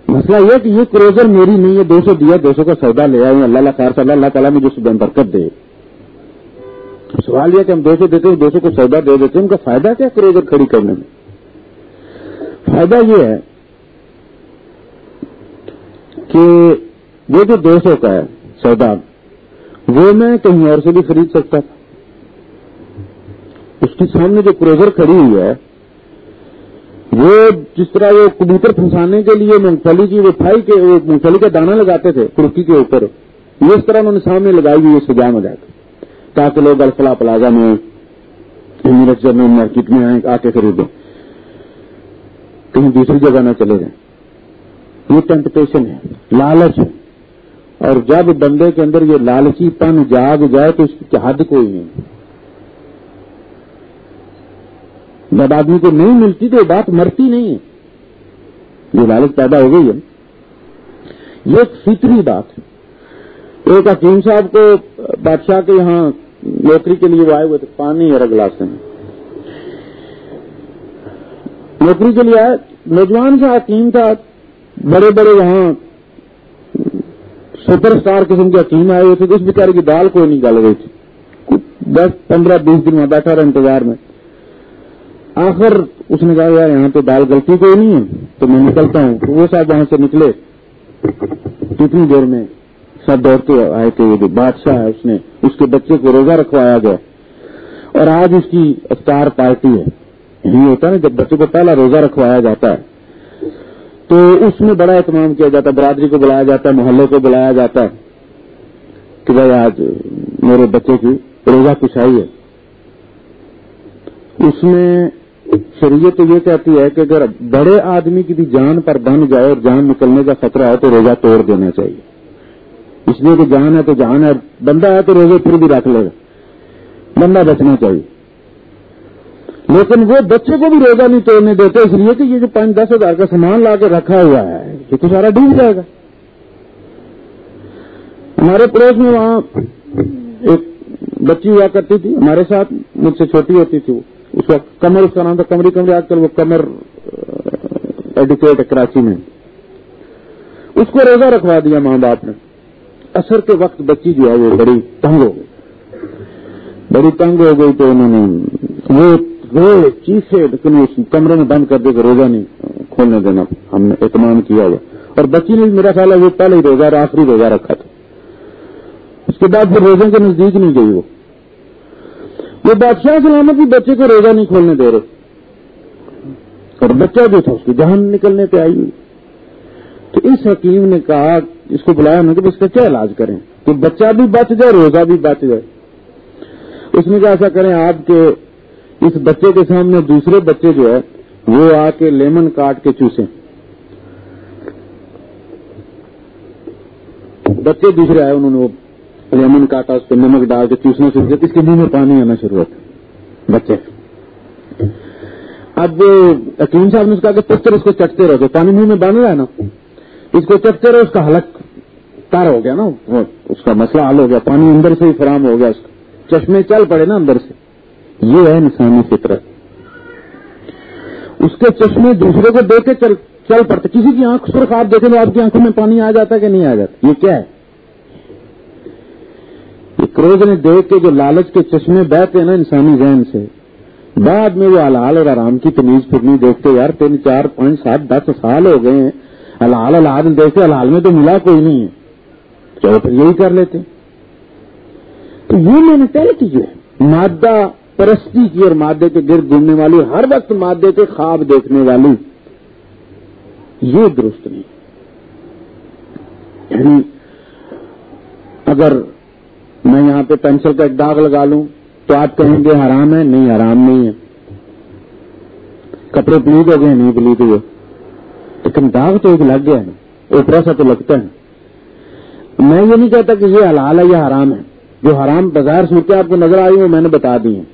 مسئلہ یہ کہ یہ کروزر میری نہیں ہے، دو سو دیا، دو سو کا سودا لے آئے اللہ اللہ خیر صلی اللہ تعالیٰ مجھے صبح برکت دے۔ سوال یہ کہ ہم دو سو دیتے ہیں، دو سو کو سودا دے دیتے ہیں، ان کا فائدہ کیا کروزر کھڑی کرنے میں؟ فائدہ یہ ہے کہ وہ جو دو سو کا ہے سودا، وہ میں کہیں اور سے بھی خرید سکتا۔ تھا اس کے سامنے جو کروزر کھڑی ہوئی ہے، وہ جس طرح وہ کبوتر پھنسانے کے لیے مونگ پھلی کی وہ پھائی کے مونگ پھلی کا دانا لگاتے تھے کڑکی کے اوپر، یہ اس طرح انہوں نے سامنے لگائی ہوئی سجا میں جاتے تاکہ لوگ الفلا پلازا میں یعنی میں، مارکیٹ میں آئیں، آ کے خریدیں کہیں دوسری جگہ نہ چلے جائیں۔ یہ ٹیمپٹیشن ہے، لالچ ہے۔ اور جب بندے کے اندر یہ لالچی پن جاگ جائے تو اس کی حد کوئی نہیں۔ جب آدمی کو نہیں ملتی تو یہ بات مرتی نہیں ہے۔ یہ لالچ پیدا ہو گئی ہے۔ یہ ایک فطری بات ہے۔ ایک حکیم صاحب کو بادشاہ کے یہاں نوکری کے لیے وہ آئے ہوئے تھے، پانی اور گلاس میں نوکری کے لیے آئے، نوجوان سے حکیم تھا، بڑے بڑے یہاں سپر اسٹار قسم کے حکیم آئے ہوئے تھے، اس بیچارے کی دال کوئی نہیں گل رہی تھی۔ دس، پندرہ، بیس دن میں بیٹھا رہا انتظار میں۔ آخر اس نے کہا، یار، یہاں تو دال غلطی کوئی نہیں ہے. تو میں نکلتا ہوں. تو وہ صاحب وہاں سے نکلے. کتنی دیر میں سب دوڑتے آئے کہ یہ جو بادشاہ ہے، اس نے اس کے بچے کو روزہ رکھوایا گیا. اور آج اس کی افطار پارٹی ہے. یہی ہوتا ہے نا، جب بچے کو پہلا روزہ رکھوایا جاتا ہے، تو اس میں بڑا اہتمام کیا جاتا ہے. برادری کو بلایا جاتا ہے، محلے کو بلایا جاتا ہے کہ بھائی، آج میرے بچے کی روزہ کشائی ہے. اس میں شریعت تو یہ کہتی ہے کہ اگر بڑے آدمی کی بھی جان پر بن جائے اور جان نکلنے کا خطرہ ہے تو روزہ توڑ دینا چاہیے۔ اس لیے کہ جان ہے تو جان ہے، بندہ ہے تو روزے پھر بھی رکھ لے۔ گا بندہ بچنا چاہیے۔ لیکن وہ بچے کو بھی روزہ نہیں توڑنے دیتے، اس لیے کہ یہ جو پانچ، دس ہزار کا سامان لا کے رکھا ہوا ہے، یہ تو سارا ڈوب جائے گا۔ ہمارے پڑوس میں وہاں ایک بچی ہوا کرتی تھی، ہمارے ساتھ، مجھ سے چھوٹی ہوتی تھی وہ۔ اس وقت کمر، اس کا نام تھا کمری کمری آج کل وہ کمر ایڈوکیٹ ہے کراچی میں۔ اس کو روزہ رکھوا دیا ماں باپ نے۔ اثر کے وقت بچی جو ہے وہ بڑی تنگ ہو گئی۔ بڑی تنگ ہو گئی تو انہوں نے وہ وہ چیزیں لیکن اس کمرے میں بند کر دے کر روزہ نہیں کھولنے دینا۔ ہم نے اہتمام کیا ہوا۔ اور بچی نے، میرا خیال ہے وہ پہلے ہی روزہ، آخری روزہ رکھا تھا۔ اس کے بعد پھر روزوں کے نزدیک نہیں گئی وہ۔ وہ بادشاہ سلامت بھی بچے کو روزہ نہیں کھولنے دے رہے۔ اور بچہ جو تھا، اس کی جان نکلنے پہ آئی۔ تو اس حکیم نے کہا، اس کو بلایا نا کہ اس کا کیا علاج کریں؟ کہ بچہ بھی بچ جائے، روزہ بھی بچ جائے۔ اس نے کہا، ایسا کریں آپ کے اس بچے کے سامنے دوسرے بچے جو ہے، وہ آ کے لیمن کاٹ کے چوسیں۔ بچے دوسرے آئے، انہوں نے وہ لیمن کاٹا، اس پہ نمک ڈال کے چوسنا شروع کیا۔ اس کے منہ میں پانی آنا شروع ہوتا بچے۔ اب حکیم صاحب نے کہا کہ پتھر اس کو چٹتے رہو، پانی منہ میں بن رہا ہے نا۔ اس کو چٹتے رہو، اس کا حلق تار ہو گیا نا۔ اس کا مسئلہ حل ہو گیا، پانی اندر سے ہی فراہم ہو گیا۔ اس کا چشمے چل پڑے نا اندر سے۔ یہ ہے انسانی فطرت۔ اس کے چشمے دوسرے کو دیکھ کے چل چل پڑتے۔ کسی کی آنکھ سرخ آپ دیکھیں تو آپ کی آنکھوں میں پانی آ جاتا ہے کہ نہیں آ جاتا؟ یہ کیا ہے؟ کروز نے دیکھ کے جو لالچ کے چشمے بہتے ہیں نا انسانی ذہن سے، بعد میں وہ الحال اور آرام کی تمیز پھر نہیں دیکھتے، یار تین، چار، پانچ، سات، دس سال ہو گئے ہیں۔ الحال الحال دیکھتے الحال میں تو ملا کوئی نہیں ہے۔ چلو پھر یہی کر لیتے۔ تو یہ مینٹلٹی جو ہے، مادہ پرستی کی اور مادے کے گرد گھومنے والی، ہر وقت مادے کے خواب دیکھنے والی، یہ درست نہیں۔ یعنی اگر میں یہاں پہ پینسل کا ایک داغ لگا لوں تو آپ کہیں گے حرام ہے؟ نہیں، حرام نہیں ہے۔ کپڑے پلیت ہو گئے نہیں پلیت ہوئے۔ لیکن داغ تو ایک لگ گیا نا اوپرا سا تو لگتا ہے۔ میں یہ نہیں کہتا کہ یہ حلال ہے یا حرام ہے۔ جو حرام بازار صورتیں آپ کو نظر آئی ہیں میں نے بتا دی ہیں۔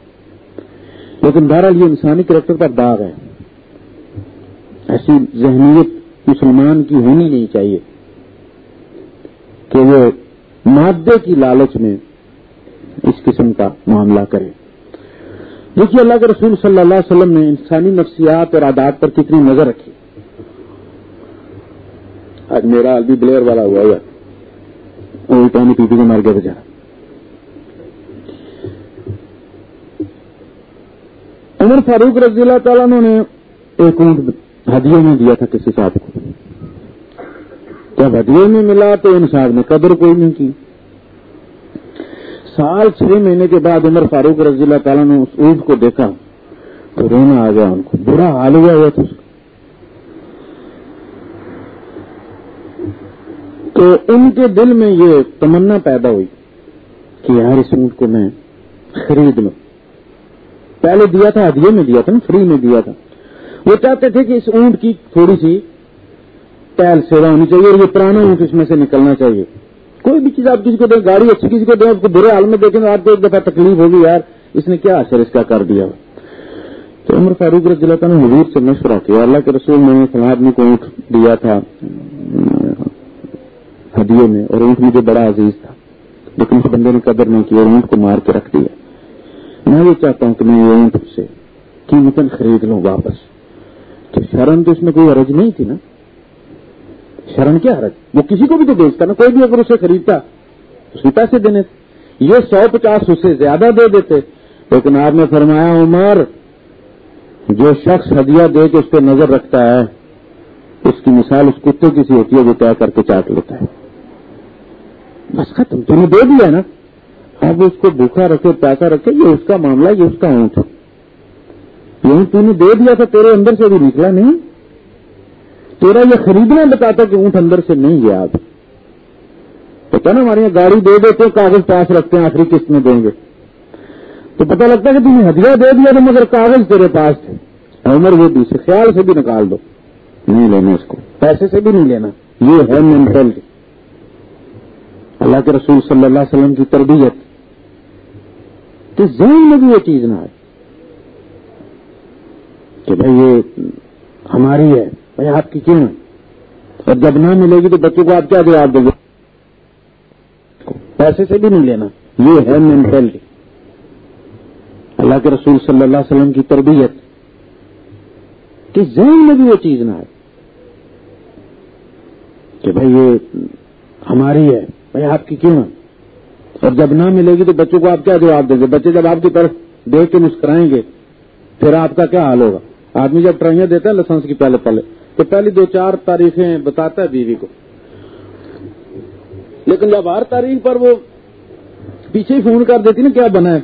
لیکن بہرحال یہ انسانی کریکٹر پر داغ ہے۔ ایسی ذہنیت مسلمان کی ہونی نہیں چاہیے کہ وہ مادے کی لالچ میں اس قسم کا معاملہ کرے۔ دیکھیے، اللہ کے رسول صلی اللہ علیہ وسلم نے انسانی نفسیات اور عادات پر کتنی نظر رکھی۔ آج میرا البی بلیئر والا ہوا ہے۔ وہ پانی پی پی کے مار گیا بچارا۔ عمر فاروق رضی اللہ تعالیٰ نے ایک اونٹ ہدیے میں دیا تھا کسی صاحب کو۔ جب ہدیے میں ملا تو ان صاحب نے قدر کوئی نہیں کی۔ سال چھ مہینے کے بعد عمر فاروق رضی اللہ تعالیٰ نے اس اونٹ کو دیکھا تو رونا آ گیا ان کو۔ برا حال ہوا ہوا تھا تو ان کے دل میں یہ تمنا پیدا ہوئی کہ یار اس اونٹ کو میں خرید لوں۔ پہلے دیا تھا، ہدیے میں دیا تھا نا فری میں دیا تھا۔ وہ چاہتے تھے کہ اس اونٹ کی تھوڑی سی ٹائل سیوا ہونی چاہیے اور یہ پرانا اونٹ اس میں سے نکلنا چاہیے۔ کوئی بھی چیز آپ کسی کو دیں، گاڑی اچھی کسی کو دیں، آپ کو برے حال میں دیکھیں آپ کو ایک دفعہ تکلیف ہوگی یار، اس نے کیا اثر اس کا کر دیا۔ تو عمر فاروق رضی اللہ تعالیٰ نے حضور سے مشورہ کیا، اللہ کے رسول میں نے فلاں آدمی کو اونٹ دیا تھا ہدیے میں، اور اونٹ مجھے بڑا عزیز تھا۔ لیکن اس بندے نے قدر نہیں کی اور اونٹ کو مار کے رکھ دیا۔ میں یہ چاہتا ہوں کہ میں یہ اونٹ سے قیمتن خرید لوں واپس۔ تو شرم تو اس میں کوئی حرج نہیں تھی نا؟ شرم کیا حرج؟ وہ کسی کو بھی تو بیچتا نا، کوئی بھی اگر اسے خریدتا اسی پیسے دینے یہ سو پچاس اسے زیادہ دے دیتے۔ لیکن آپ نے فرمایا، عمر، جو شخص ہدیہ دے کے اس پہ نظر رکھتا ہے، اس کی مثال اس کتے کی سی ہوتی ہے جو طے کر کے چاٹ لیتا ہے۔ بس ختم تم نے دے دیا نا۔ اب اس کو بھوکا رکھے پیسہ رکھے، یہ اس کا معاملہ، یہ اس کا اونٹ۔ ہے یہی نے دے دیا تھا، تیرے اندر سے بھی نکلا نہیں۔ تیرا یہ خریدنا بتاتا کہ اونٹ اندر سے نہیں گیا اب تو کیا نا ہمارے یہاں گاڑی دے دیتے کاغذ پاس رکھتے ہیں، آخری قسط میں دیں گے۔ تو پتہ لگتا ہے کہ تم نے ہدیہ دے دیا تو مگر کاغذ تیرے پاس تھے۔ عمر وہ بھی سے خیال سے بھی نکال دو۔ نہیں لینا اس کو۔ پیسے سے بھی نہیں لینا۔ یہ ہے مینٹلٹی اللہ کے رسول صلی اللہ علیہ وسلم کی تربیت۔ کہ ذہن میں بھی یہ چیز نہ آئے۔ کہ بھائی یہ ہماری ہے۔ بھائی آپ کی کیوں اور جب نہ ملے گی تو بچوں کو آپ کیا جواب دیں گے؟ پیسے سے بھی نہیں لینا۔ یہ ہے مینٹلٹی اللہ کے رسول صلی اللہ علیہ وسلم کی تربیت۔ کہ ذہن میں بھی وہ چیز نہ آئے۔ کہ بھائی یہ ہماری ہے، بھائی آپ کی کیوں اور جب نہ ملے گی تو بچوں کو آپ کیا جواب دیں گے؟ بچے جب آپ کی طرف دیکھ کے مسکرائیں گے، پھر آپ کا کیا حال ہوگا؟ آدمی جب ٹرائیاں دیتا ہے لائسنس کی پہلے پہلے۔ تو پہلی دو چار تاریخیں بتاتا ہے بیوی کو۔ لیکن جب ہر تاریخ پر وہ پیچھے ہی فون کر دیتی نا کیا بنا ہے۔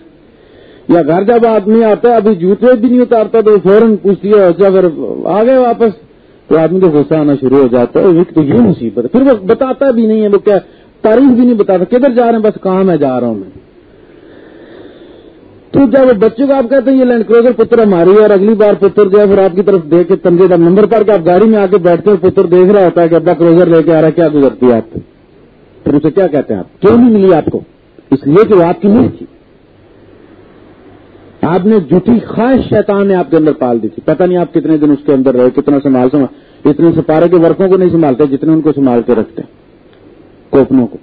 یا گھر جب آدمی آتا ہے، ابھی جوتے بھی نہیں اتارتا تو فوراً پوچھتی ہے اچھا، اگر آ گئے واپس؟ تو آدمی کو غصہ آنا شروع ہو جاتا ہے تو یہ مصیبت ہے۔ پھر وہ بتاتا بھی نہیں ہے، وہ کیا تاریخ بھی نہیں بتاتا، کدھر جا رہے ہیں؟ بس کام ہے جا رہا ہوں میں؟ تو جب بچوں کو آپ کہتے ہیں یہ لینڈ کروزر پتر ہماری اور اگلی بار پتر جو ہے، پھر آپ کی طرف دیکھ کے تنجے جب نمبر پڑ کے آپ گاڑی میں آ کے بیٹھتے ہیں، پتر دیکھ رہا ہوتا ہے کہ ابا کروزر لے کے آ رہا ہے، کیا گزرتی ہے آپ کو پھر اسے کیا کہتے ہیں آپ؟ کیوں نہیں ملی آپ کو؟ اس لیے کہ وہ آپ کی نہیں تھی۔ آپ نے جھوٹی خواہش شیطان نے آپ کے اندر پال دی تھی۔ پتہ نہیں آپ کتنے دن اس کے اندر رہے، کتنا سنبھال سنبھال، اتنے سپارے کے ورکوں کو نہیں سنبھالتے جتنے ان کو سنبھال کے رکھتے ہیں، کوپنوں کو۔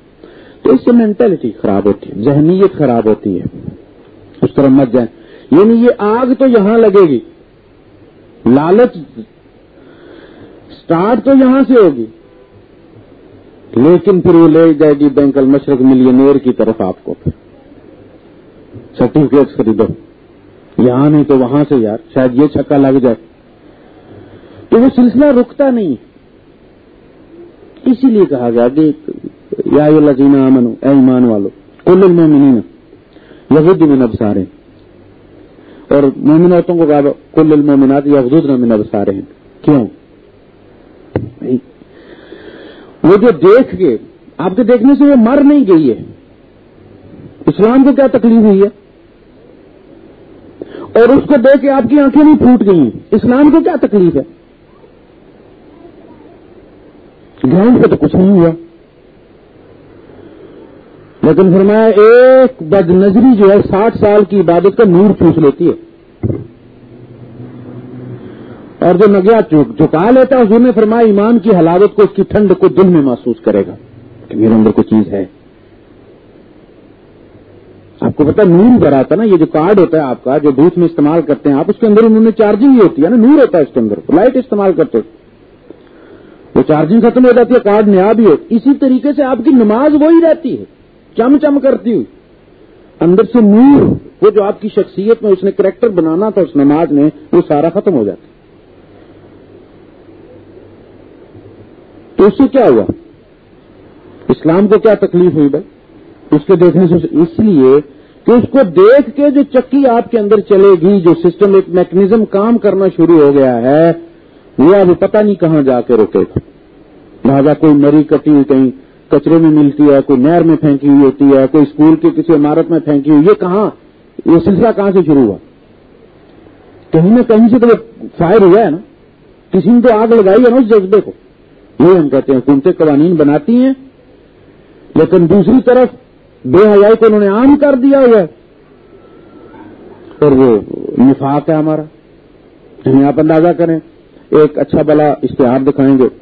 تو اس سے مینٹلٹی خراب ہوتی ہے، ذہنیت خراب ہوتی ہے۔ اس طرح مت جائیں۔ یعنی یہ آگ تو یہاں لگے گی۔ لالچ سٹارٹ تو یہاں سے ہوگی۔ لیکن پھر وہ لے جائے گی بینک المشرق ملینئر کی طرف آپ کو پھر۔ سرٹیفکیٹ خریدو۔ یہاں نہیں تو وہاں سے یار، شاید یہ چھکا لگ جائے۔ تو وہ سلسلہ رکتا نہیں۔ اسی لیے کہا گیا کہ یا لذینہ امن اے ایمان والو کل المومنین یہود میں نب سارے اور مومناتوں کو کہا کل المومنات یغدود میں نب ہیں کیوں وہ جو دیکھ کے، آپ کے دیکھنے سے وہ مر نہیں گئی ہے۔ اسلام کو کیا تکلیف ہوئی ہے؟ اور اس کو دیکھ کے آپ کی آنکھیں نہیں پھوٹ گئی ہیں اسلام کو کیا تکلیف ہے؟ گرانڈ پہ تو کچھ نہیں ہوا۔ لیکن فرمایا ایک بد نظری جو ہے ساٹھ سال کی عبادت کا نور چوس لیتی ہے۔ اور جو نگیا چکا لیتا ہے، حضور نے فرمایا ایمان کی حلاوت کو، اس کی ٹھنڈ کو دل میں محسوس کرے گا۔ کہ میرے اندر کوئی چیز ہے۔ آپ کو پتا نور بھر آتا نا، یہ جو کارڈ ہوتا ہے آپ کا، جو دودھ میں استعمال کرتے ہیں آپ، اس کے اندر انہوں نے چارجنگ ہی ہوتی ہے نا۔ نور ہوتا ہے اس کے اندر، لائٹ استعمال کرتے وہ چارجنگ ختم ہو جاتی ہے، کارڈ نیا بھی ہو۔ اسی طریقے سے آپ کی نماز وہی رہتی ہے۔ چم چم کرتی ہوئی۔ اندر سے نور، وہ جو آپ کی شخصیت میں اس نے کریکٹر بنانا تھا، اس نماز میں وہ سارا ختم ہو جاتا۔ تو اس سے کیا ہوا؟ اسلام کو کیا تکلیف ہوئی بھائی؟ اس کے دیکھنے سے اس لیے کہ اس کو دیکھ کے جو چکی آپ کے اندر چلے گی، جو سسٹم ایک میکنیزم کام کرنا شروع ہو گیا ہے، وہ اب پتہ نہیں کہاں جا کے روکے گا لہٰذا کوئی مری کٹی ہوئی کہیں کچرے میں ملتی ہے، کوئی نہر میں پھینکی ہوئی ہوتی ہے، کوئی اسکول کی کسی عمارت میں پھینکی ہوئی، یہ کہاں؟ یہ سلسلہ کہاں سے شروع ہوا؟ کہیں نہ کہیں سے تو وہ فائر ہوا ہے نا؟ کسی نے تو آگ لگائی ہے نا اس جذبے کو۔ یہ ہم کہتے ہیں، حکومتیں قوانین بناتی ہیں، لیکن دوسری طرف بے حیائی کو انہوں نے عام کر دیا ہوا ہے۔ اور وہ نفاق ہے ہمارا۔ ہمیں آپ اندازہ کریں، ایک اچھا بلا اشتہار دکھائیں گے۔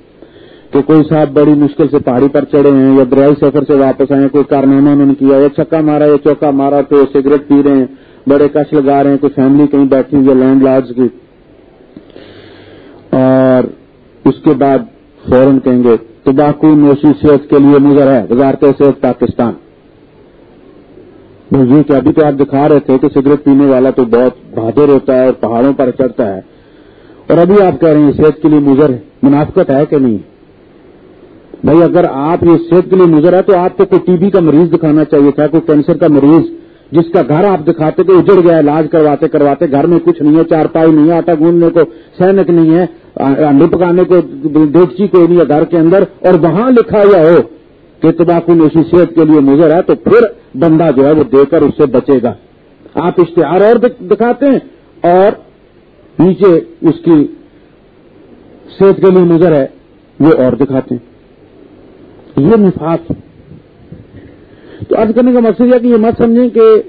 کہ کوئی صاحب بڑی مشکل سے پہاڑی پر چڑھے ہیں یا دریائی سفر سے واپس آئے ہیں، کوئی کارنامہ انہوں نے کیا یا چھکا مارا، یا چوکا مارا تو سگریٹ پی رہے ہیں، بڑے کش لگا رہے ہیں، کوئی فیملی کہیں بیٹھی ہوئی ہے، لینڈ لارڈ کی۔ اور اس کے بعد فوراً کہیں گے، تباکو نوشی صحت کے لیے مضر ہے، وزارت صحت پاکستان۔ یہ کہ ابھی تو آپ دکھا رہے تھے کہ سگریٹ پینے والا تو بہت بہادر ہوتا ہے اور پہاڑوں پر چڑھتا ہے۔ اور ابھی آپ کہہ رہے ہیں صحت کے لیے مضر منافقت ہے کہ نہیں؟ بھائی اگر آپ یہ صحت کے لیے مضر ہے تو آپ کو کوئی ٹی بی کا مریض دکھانا چاہیے تھا، کوئی کینسر کا مریض جس کا گھر آپ دکھاتے تھے اجڑ گیا علاج کرواتے کرواتے گھر میں کچھ نہیں ہے، چار پائی نہیں ہے، آٹا گوننے کو سینک نہیں ہے انڈے پکانے کو دیکھچی کوئی نہیں ہے گھر کے اندر اور وہاں لکھا ہوا ہو کہ تمباکو نوشی صحت کے لیے مضر ہے، تو پھر بندہ جو ہے وہ دے کر اس سے بچے گا۔ آپ اشتہار اور دکھاتے ہیں اور نیچے اس کی صحت کے لیے مضر ہے، وہ اور دکھاتے ہیں۔ یہ نفاق تو عرض کرنے کا مقصد یہ کہ یہ مت سمجھیں کہ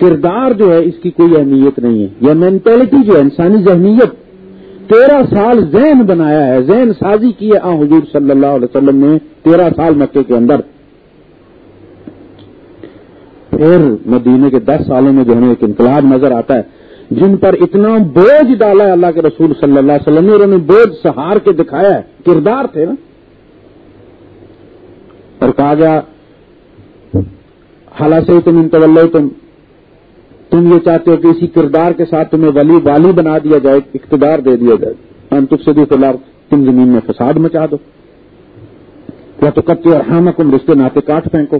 کردار جو ہے اس کی کوئی اہمیت نہیں ہے۔ یا مینٹلٹی جو ہے، انسانی ذہنیت، تیرہ سال ذہن بنایا ہے۔ ذہن سازی کی ہے۔ آ، حضور صلی اللہ علیہ وسلم نے تیرہ سال مکے کے اندر۔ پھر مدینے کے دس سالوں میں جو ہمیں ایک انقلاب نظر آتا ہے، جن پر اتنا بوجھ ڈالا ہے اللہ کے رسول صلی اللہ علیہ وسلم نے، اور انہیں بوجھ سہار کے دکھایا ہے۔ کردار تھے نا۔ اور کہا گیا، حالانکہ تم انتول تم تم یہ چاہتے ہو کہ اسی کردار کے ساتھ تمہیں ولی والی بنا دیا جائے، اقتدار دے دیا جائے۔ ہم تب سے بھی خلاف تم زمین میں فساد مچا دو۔ یا تو کب اور ہاں کم رشتے ناطے کاٹ پھینکو۔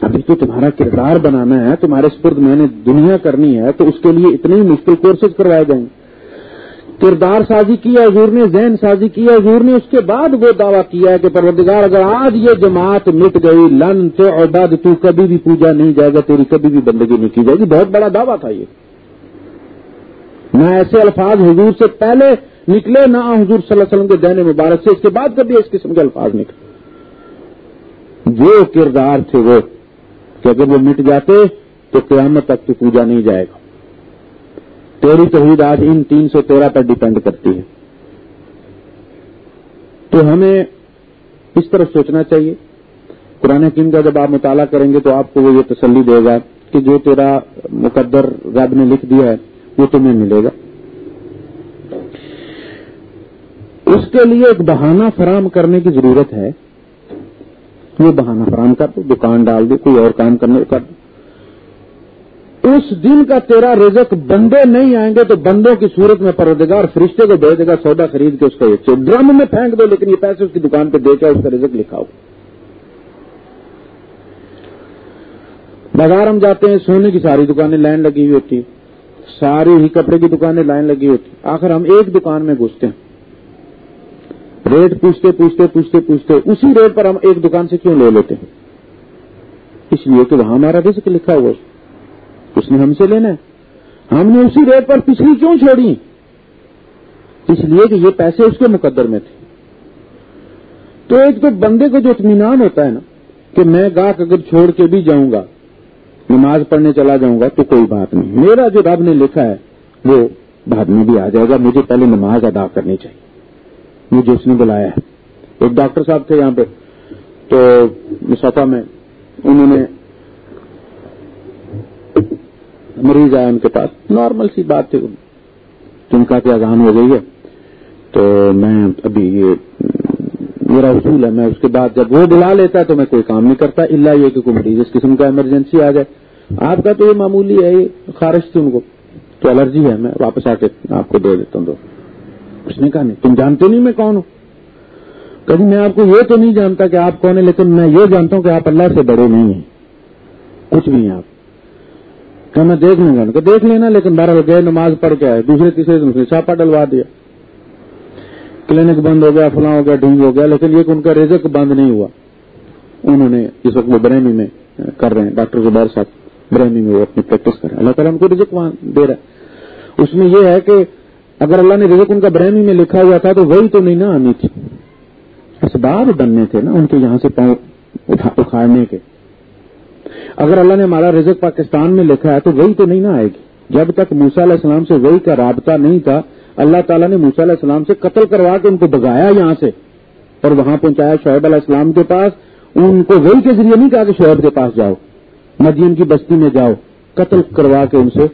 ابھی تو تمہارا کردار بنانا ہے، تمہارے سپرد میں نے دنیا کرنی ہے، تو اس کے لیے اتنے ہی مشکل کورسز کروائے جائیں۔ گے کردار سازی کیا حضور نے ذہن سازی کیا حضور نے اس کے بعد وہ دعویٰ کیا ہے کہ پروردگار، اگر آج یہ جماعت مٹ گئی، لن تو عباد، تو کبھی بھی پوجا نہیں جائے گا، تیری کبھی بھی بندگی نہیں کی جائے گی۔ بہت بڑا دعویٰ تھا یہ۔ نہ ایسے الفاظ حضور سے پہلے نکلے نہ حضور صلی اللہ علیہ وسلم کے دین مبارک سے، اس کے بعد کبھی اس قسم کے الفاظ نکلے۔ جو کردار تھے وہ، کہ اگر وہ مٹ جاتے تو قیامت تک تو پوجا نہیں جائے گا۔ تیری توحید آج ان تین سو تیرہ پر ڈیپینڈ کرتی ہے تو ہمیں اس طرف سوچنا چاہیے۔ قرآن حکیم کا جب آپ مطالعہ کریں گے تو آپ کو وہ یہ تسلی دے گا کہ جو تیرا مقدر رب نے لکھ دیا ہے، وہ تمہیں ملے گا۔ اس کے لیے ایک بہانہ فراہم کرنے کی ضرورت ہے۔ وہ بہانہ فراہم کر دو، دکان ڈال دو، کوئی اور کام کرنے کر دو۔ اس دن کا تیرا رزق بندے نہیں آئیں گے تو بندوں کی صورت میں پروردگار فرشتے کو دے دے گا، سودا خرید کے اس کا یہ ڈرم میں پھینک دو، لیکن یہ پیسے اس کی دکان پہ دے کے اس کا رزق لکھا ہو بازار ہم جاتے ہیں، سونے کی ساری دکانیں لائن لگی ہوئی ہوتی ساری ہی کپڑے کی دکانیں لائن لگی ہوتی آخر ہم ایک دکان میں گھستے ہیں۔ ریٹ پوچھتے پوچھتے پوچھتے پوچھتے، اسی ریٹ پر ہم ایک دکان سے کیوں لے لیتے ہیں؟ اس لیے کہ وہاں ہمارا رزق لکھا ہوا اس نے ہم سے لینا ہے۔ ہم نے اسی ریٹ پر پچھلی کیوں چھوڑی؟ اس لیے کہ یہ پیسے اس کے مقدر میں تھے۔ تو ایک تو بندے کو جو اطمینان ہوتا ہے نا کہ میں گاہک اگر چھوڑ کے بھی جاؤں گا، نماز پڑھنے چلا جاؤں گا، تو کوئی بات نہیں۔ میرا جو رب نے لکھا ہے، وہ بعد میں بھی آ جائے گا۔ مجھے پہلے نماز ادا کرنی چاہیے۔ مجھے اس نے بلایا ہے۔ ایک ڈاکٹر صاحب تھے یہاں پہ۔ تو مسافہ میں انہوں نے مریض آیا ان کے پاس۔ نارمل سی بات تھی جن کا کہ اذان ہو گئی ہے۔ تو میں ابھی یہ میرا اصول ہے۔ میں اس کے بعد جب وہ بلا لیتا ہے تو میں کوئی کام نہیں کرتا۔ اللہ یہ کہ کوئی مریض اس قسم کا ایمرجنسی آ جائے۔ آپ کا تو یہ معمولی ہے، یہ خارش تھی ان کو۔ تو الرجی ہے۔ میں واپس آ کے آپ کو دے دیتا ہوں۔ تو اس نے کہا، نہیں، تم جانتے نہیں میں کون ہوں؟ کبھی میں آپ کو یہ تو نہیں جانتا کہ آپ کون ہیں، لیکن میں یہ جانتا ہوں کہ آپ اللہ سے بڑے نہیں ہیں۔ کچھ بھی ہیں آپ۔ کہ میں دیکھ لوں گا۔ ان کو دیکھ لینا، لیکن بارہ گئے نماز پڑھ کے آئے۔ دوسرے، تیسرے دن سے چھاپا ڈلوا دیا۔ کلینک بند ہو گیا، فلاں ہو گیا ڈھونگ ہو گیا، لیکن یہ کہ ان کا رزق بند نہیں ہوا۔ انہوں نے اس وقت وہ برہمی میں کر رہے ہیں۔ ڈاکٹر زبیر صاحب برہمی میں وہ اپنی پریکٹس کر رہے ہیں۔ اللہ تعالیٰ ان کو رزق وہاں دے رہا ہے۔ اس میں یہ ہے کہ اگر اللہ نے رزق ان کا برہمی میں لکھا ہوا تھا تو وہی تو نہیں نا آنی تھی جی۔ اسباب بننے تھے نا، ان کے یہاں سے پاؤں اکھاڑنے کے۔ اگر اللہ نے ہمارا رزق پاکستان میں لکھا ہے تو وہی تو نہیں نہ آئے گی۔ جب تک موسا علیہ السلام سے وہی کا رابطہ نہیں تھا، اللہ تعالیٰ نے موسا علیہ السلام سے قتل کروا کے ان کو بگایا یہاں سے۔ اور وہاں پہنچایا شعیب علیہ السلام کے پاس۔ ان کو وہی کے ذریعے نہیں کہا کہ شعیب کے پاس جاؤ۔ مدین کی بستی میں جاؤ، قتل کروا کے ان سے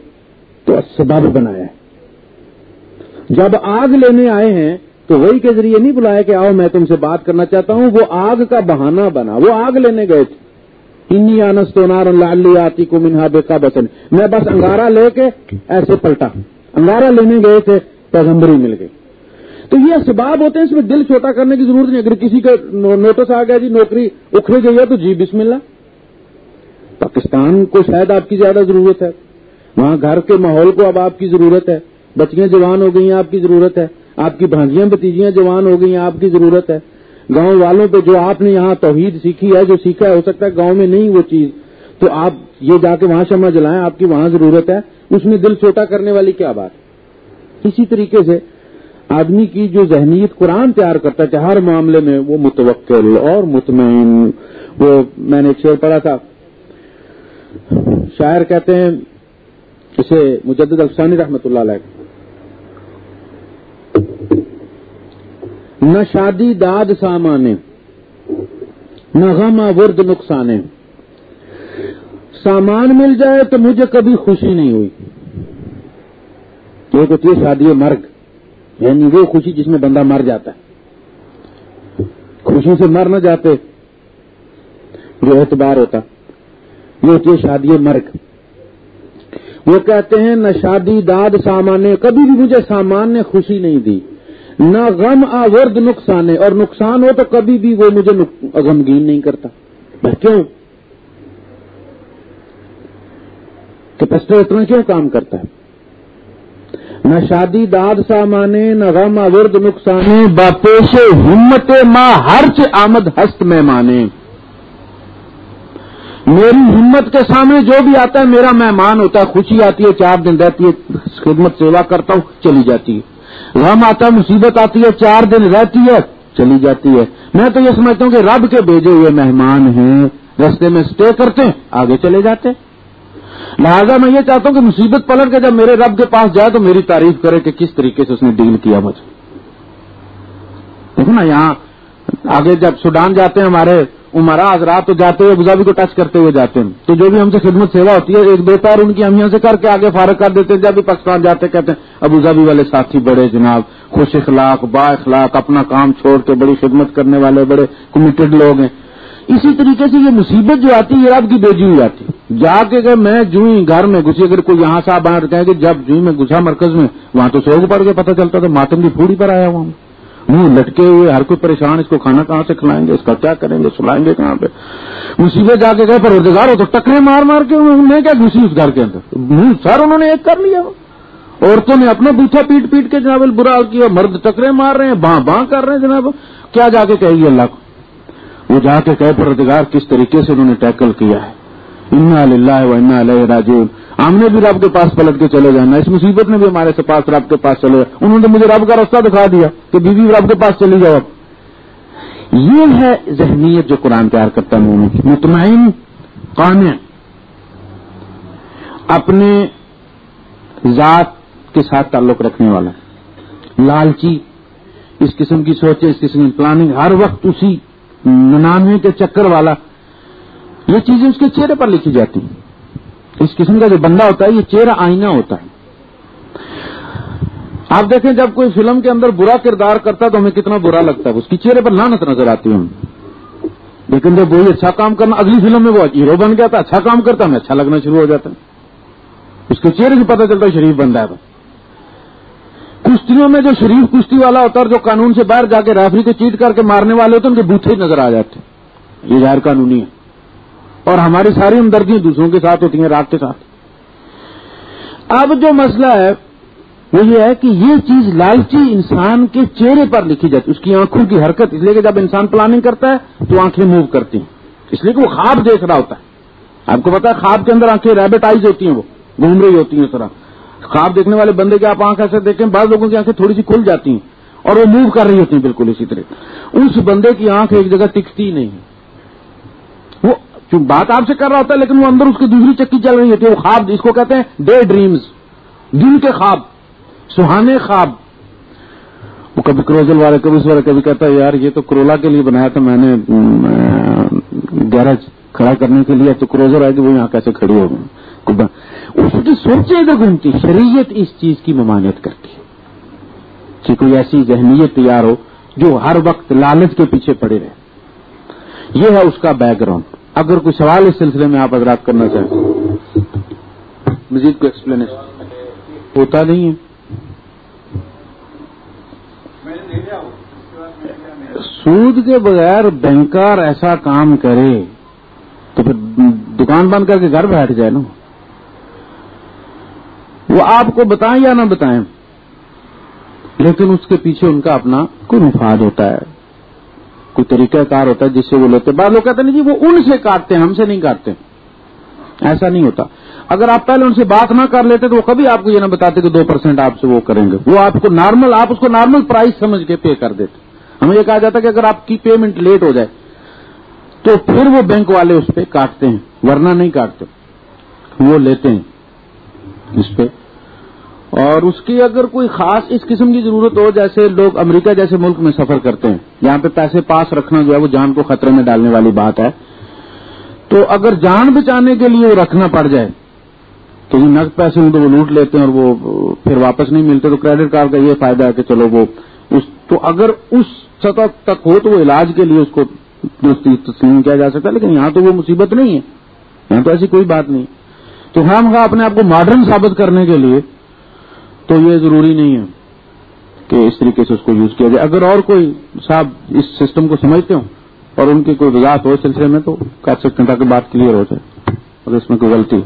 تو سبب بنایا ہے۔ جب آگ لینے آئے ہیں تو وہی کے ذریعے نہیں بلایا کہ آؤ میں تم سے بات کرنا چاہتا ہوں، وہ آگ کا بہانہ بنا۔ وہ آگ لینے گئے تھے۔ انی آنس تو نار اللہ آتی کو منہا بے کا بسن میں بس انگارا لے کے ایسے پلٹا۔ انگارا لینے گئے تھے، پیغمبری مل گئی۔ تو یہ اسباب ہوتے ہیں، اس میں دل چھوٹا کرنے کی ضرورت نہیں۔ اگر کسی کا نوٹس آ گیا جی نوکری اکھڑ گئی ہے تو جی بسم اللہ۔ پاکستان کو شاید آپ کی زیادہ ضرورت ہے۔ وہاں گھر کے ماحول کو اب آپ کی ضرورت ہے۔ بچیاں جوان ہو گئی ہیں آپ کی ضرورت ہے۔ آپ کی بھانجیاں بتیجیاں جوان ہو گئی ہیں آپ کی ضرورت ہے۔ گاؤں والوں پہ جو آپ نے یہاں توحید سیکھی ہے، جو سیکھا ہے، ہو سکتا ہے گاؤں میں نہیں وہ چیز۔ تو آپ یہ جا کے وہاں شمع جلائیں، آپ کی وہاں ضرورت ہے۔ اس میں دل چھوٹا کرنے والی کیا بات؟ اسی طریقے سے آدمی کی جو ذہنیت قرآن تیار کرتا ہے، کہ ہر معاملے میں وہ متوکل اور مطمئن۔ وہ میں نے ایک شعر پڑھا تھا۔ شاعر کہتے ہیں، اسے مجدد افسانی رحمت اللہ علیہ۔ نہ شادی داد سامانے، نہ غم ورد نقصانے۔ سامان مل جائے تو مجھے کبھی خوشی نہیں ہوئی۔ ایک ہوتی ہے شادی مرگ یعنی وہ خوشی جس میں بندہ مر جاتا ہے۔ خوشی سے مر نہ جاتے جو اعتبار ہوتا۔ یہ ہوتی ہے شادی مرگ۔ وہ کہتے ہیں نہ شادی داد سامان کبھی بھی مجھے سامان نے خوشی نہیں دی۔ نہ غم آورد نقصان ہے اور نقصان ہو تو کبھی بھی وہ مجھے غمگین نہیں کرتا۔ کیوں؟ کہ پسٹر اتنا کیوں کام کرتا ہے؟ نہ شادی داد سامانے، نہ غم آورد نقصان باپوش ہمت ماں ہرچ آمد ہست میں مانے میری ہمت کے سامنے جو بھی آتا ہے، میرا مہمان ہوتا ہے، خوشی آتی ہے، چار دن رہتی ہے، خدمت، سیوا کرتا ہوں، چلی جاتی ہے۔ غم آتا ہے، مصیبت آتی ہے، چار دن رہتی ہے، چلی جاتی ہے۔ میں تو یہ سمجھتا ہوں کہ رب کے بھیجے ہوئے مہمان ہیں، رستے میں اسٹے کرتے ہیں، آگے چلے جاتے لہٰذا میں یہ چاہتا ہوں کہ مصیبت پلٹ کے جب میرے رب کے پاس جائے تو میری تعریف کرے کہ کس طریقے سے اس نے ڈیل کیا مجھے۔ دیکھو نا، یہاں آگے جب سوڈان جاتے ہیں ہمارے عمرا حضرات تو جاتے ہوئے ابوظہبی کو ٹچ کرتے ہوئے جاتے ہیں۔ تو جو بھی ہم سے خدمت سیوا ہوتی ہے، ایک دو پیر ان کی ہم یہاں سے کر کے آگے فارغ کر دیتے ہیں۔ جب بھی پاکستان جاتے کہتے ہیں، ابوظہبی والے ساتھی بڑے جناب، خوش اخلاق، با اخلاق، اپنا کام چھوڑ کے بڑی خدمت کرنے والے بڑے کمیٹڈ لوگ ہیں۔ اسی طریقے سے یہ مصیبت جو آتی ہے رب کی بیجی ہوئی آتی جا کے کہ میں جو ہی گھر میں گھسی، اگر کوئی یہاں سے آپ کہیں کہ جب جو میں گھسا مرکز میں، وہاں تو سوگ پڑ کے پتہ چلتا تھا ماتم کی پھوڑی پر آیا ہوا ہوں۔ منہ لٹکے ہوئے، ہر کوئی پریشان، اس کو کھانا کہاں سے کھلائیں گے؟ اس کا کیا کریں گے؟ سلائیں گے کہاں پہ؟ مصیبت جا کے گئے پر روزگار ہو تو ٹکرے مار مار کے میں کیا گھسی اس گھر کے اندر؟ منہ سر انہوں نے ایک کر لیا۔ عورتوں نے اپنا بوتھا پیٹ پیٹ کے جناب برا کیا، مرد ٹکرے مار رہے ہیں باں باں کر رہے ہیں جناب۔ کیا جا کے کہے گی اللہ کو؟ وہ جا کے کہے پردگار کس طریقے سے انہوں نے ٹیکل کیا ہے؟ انا اللہ و انا علیہ راجون ہم نے بھی رب کے پاس پلٹ کے چلے جانا اس مصیبت نے بھی ہمارے سے پاس رب کے پاس چلے انہوں نے مجھے رب کا راستہ دکھا دیا کہ بیوی رب کے پاس چلی جاؤ یہ ہے ذہنیت جو قرآن تیار کرتا ہے مطمئن، قانع۔ اپنے ذات کے ساتھ تعلق رکھنے والا۔ لالچی۔ اس قسم کی سوچے، اس قسم کی پلاننگ ہر وقت اسی ننانوے کے چکر والا۔ یہ چیزیں اس کے چہرے پر لکھی جاتی۔ ہیں اس قسم کا جو بندہ ہوتا ہے، یہ چہرہ آئینہ ہوتا ہے۔ آپ دیکھیں، جب کوئی فلم کے اندر برا کردار کرتا ہے تو ہمیں کتنا برا لگتا ہے۔ اس کی چہرے پر لانت نظر آتی ہے لیکن جب وہی اچھا کام کرنا، اگلی فلم میں وہ ہیرو بن گیا تھا اچھا کام کرتا، ہمیں اچھا لگنا شروع ہو جاتا ہے۔ اس کے چہرے سے پتہ چلتا ہے شریف بندہ ہے۔ کشتیوں میں جو شریف کشتی والا ہوتا ہے جو قانون سے باہر جا کے ریفری کو چیٹ کر کے مارنے والے ہوتے ہیں، ان کے بوتھے نظر آ جاتے ہیں۔ یہ ظاہر قانونی ہے۔ اور ہماری ساری ہمدردیاں دوسروں کے ساتھ ہوتی ہیں، رات کے ساتھ۔ اب جو مسئلہ ہے، وہ یہ ہے کہ یہ چیز لالچی انسان کے چہرے پر لکھی جاتی اس کی آنکھوں کی حرکت، اس لیے کہ جب انسان پلاننگ کرتا ہے، تو آنکھیں موو کرتی ہیں۔ اس لیے کہ وہ خواب دیکھ رہا ہوتا ہے۔ آپ کو پتا ہے، خواب کے اندر آنکھیں ریبٹ آئیز ہوتی ہیں وہ گھوم رہی ہوتی ہیں اس طرح۔ خواب دیکھنے والے بندے کے آپ آنکھ ایسے دیکھیں، بعض لوگوں کی آنکھیں تھوڑی سی کھل جاتی ہیں اور وہ موو کر رہی ہوتی ہیں بالکل اسی طرح اس بندے کی آنکھ ایک جگہ ٹکتی نہیں۔ وہ ہے بات آپ سے کر رہا ہوتا ہے لیکن وہ اندر اس کی دوسری چکی چل رہی ہوتی ہے، وہ خواب، اس کو کہتے ہیں ڈے ڈریمز دن کے خواب، سہانے خواب۔ وہ کبھی کروزل والے، کبھی اس والے، کبھی کہتا ہے، یار یہ تو کرولا کے لیے بنایا تھا، میں نے گیرج کھڑا کرنے کے لیے تو کروزر آئے گی، وہ یہاں کیسے کھڑی ہوگی؟ اس کی سوچیں ادھر گھومتی، شریعت اس چیز کی ممانعت کرتی ہے۔ کہ کوئی ایسی ذہنیت تیار ہو جو ہر وقت لالچ کے پیچھے پڑے رہے۔ یہ ہے اس کا بیک گراؤنڈ اگر کوئی سوال اس سلسلے میں آپ حضرات کرنا چاہیں۔ مزید کو ایکسپلینیشن ہوتا نہیں ہے۔ سود کے بغیر بینکار ایسا کام کرے تو پھر دکان دکان بند کر کے گھر بیٹھ جائے نا۔ وہ آپ کو بتائیں یا نہ بتائیں، لیکن اس کے پیچھے ان کا اپنا کوئی مفاد ہوتا ہے۔ کوئی طریقہ کار ہوتا ہے جس سے وہ لیتے بعض لوگ کہتے ہیں جی وہ ان سے کاٹتے ہیں، ہم سے نہیں کاٹتے ایسا نہیں ہوتا۔ اگر آپ پہلے ان سے بات نہ کر لیتے تو وہ کبھی آپ کو یہ نہ بتاتے کہ دو پرسینٹ آپ سے وہ کریں گے۔ وہ آپ کو نارمل آپ اس کو نارمل پرائز سمجھ کے پے کر دیتے۔ ہمیں یہ کہا جاتا کہ اگر آپ کی پیمنٹ لیٹ ہو جائے، تو پھر وہ بینک والے اس پہ کاٹتے ہیں، ورنہ نہیں کاٹتے۔ وہ لیتے ہیں اس پہ۔ اور اس کی اگر کوئی خاص اس قسم کی ضرورت ہو، جیسے لوگ امریکہ جیسے ملک میں سفر کرتے ہیں جہاں پہ پیسے پاس رکھنا جو ہے، وہ جان کو خطرے میں ڈالنے والی بات ہے۔ تو اگر جان بچانے کے لیے وہ رکھنا پڑ جائے، تو یہ نقد پیسے ہوں تو وہ لوٹ لیتے ہیں اور وہ پھر واپس نہیں ملتے، تو کریڈٹ کارڈ کا یہ فائدہ ہے کہ چلو وہ اس، تو اگر اس سطح تک ہو تو وہ علاج کے لیے اس کو تسلیم کیا جا سکتا ہے، لیکن یہاں تو وہ مصیبت نہیں ہے۔ یہاں تو ایسی کوئی بات نہیں۔ تو ہم خواہ اپنے آپ کو ماڈرن ثابت کرنے کے لیے تو یہ ضروری نہیں ہے کہ اس طریقے سے اس کو یوز کیا جائے۔ اگر اور کوئی صاحب اس سسٹم کو سمجھتے ہوں اور ان کی کوئی وضاحت ہو اس سلسلے میں تو کر سکتے ہیں تاکہ بات کلیئر ہو جائے اگر اس میں کوئی غلطی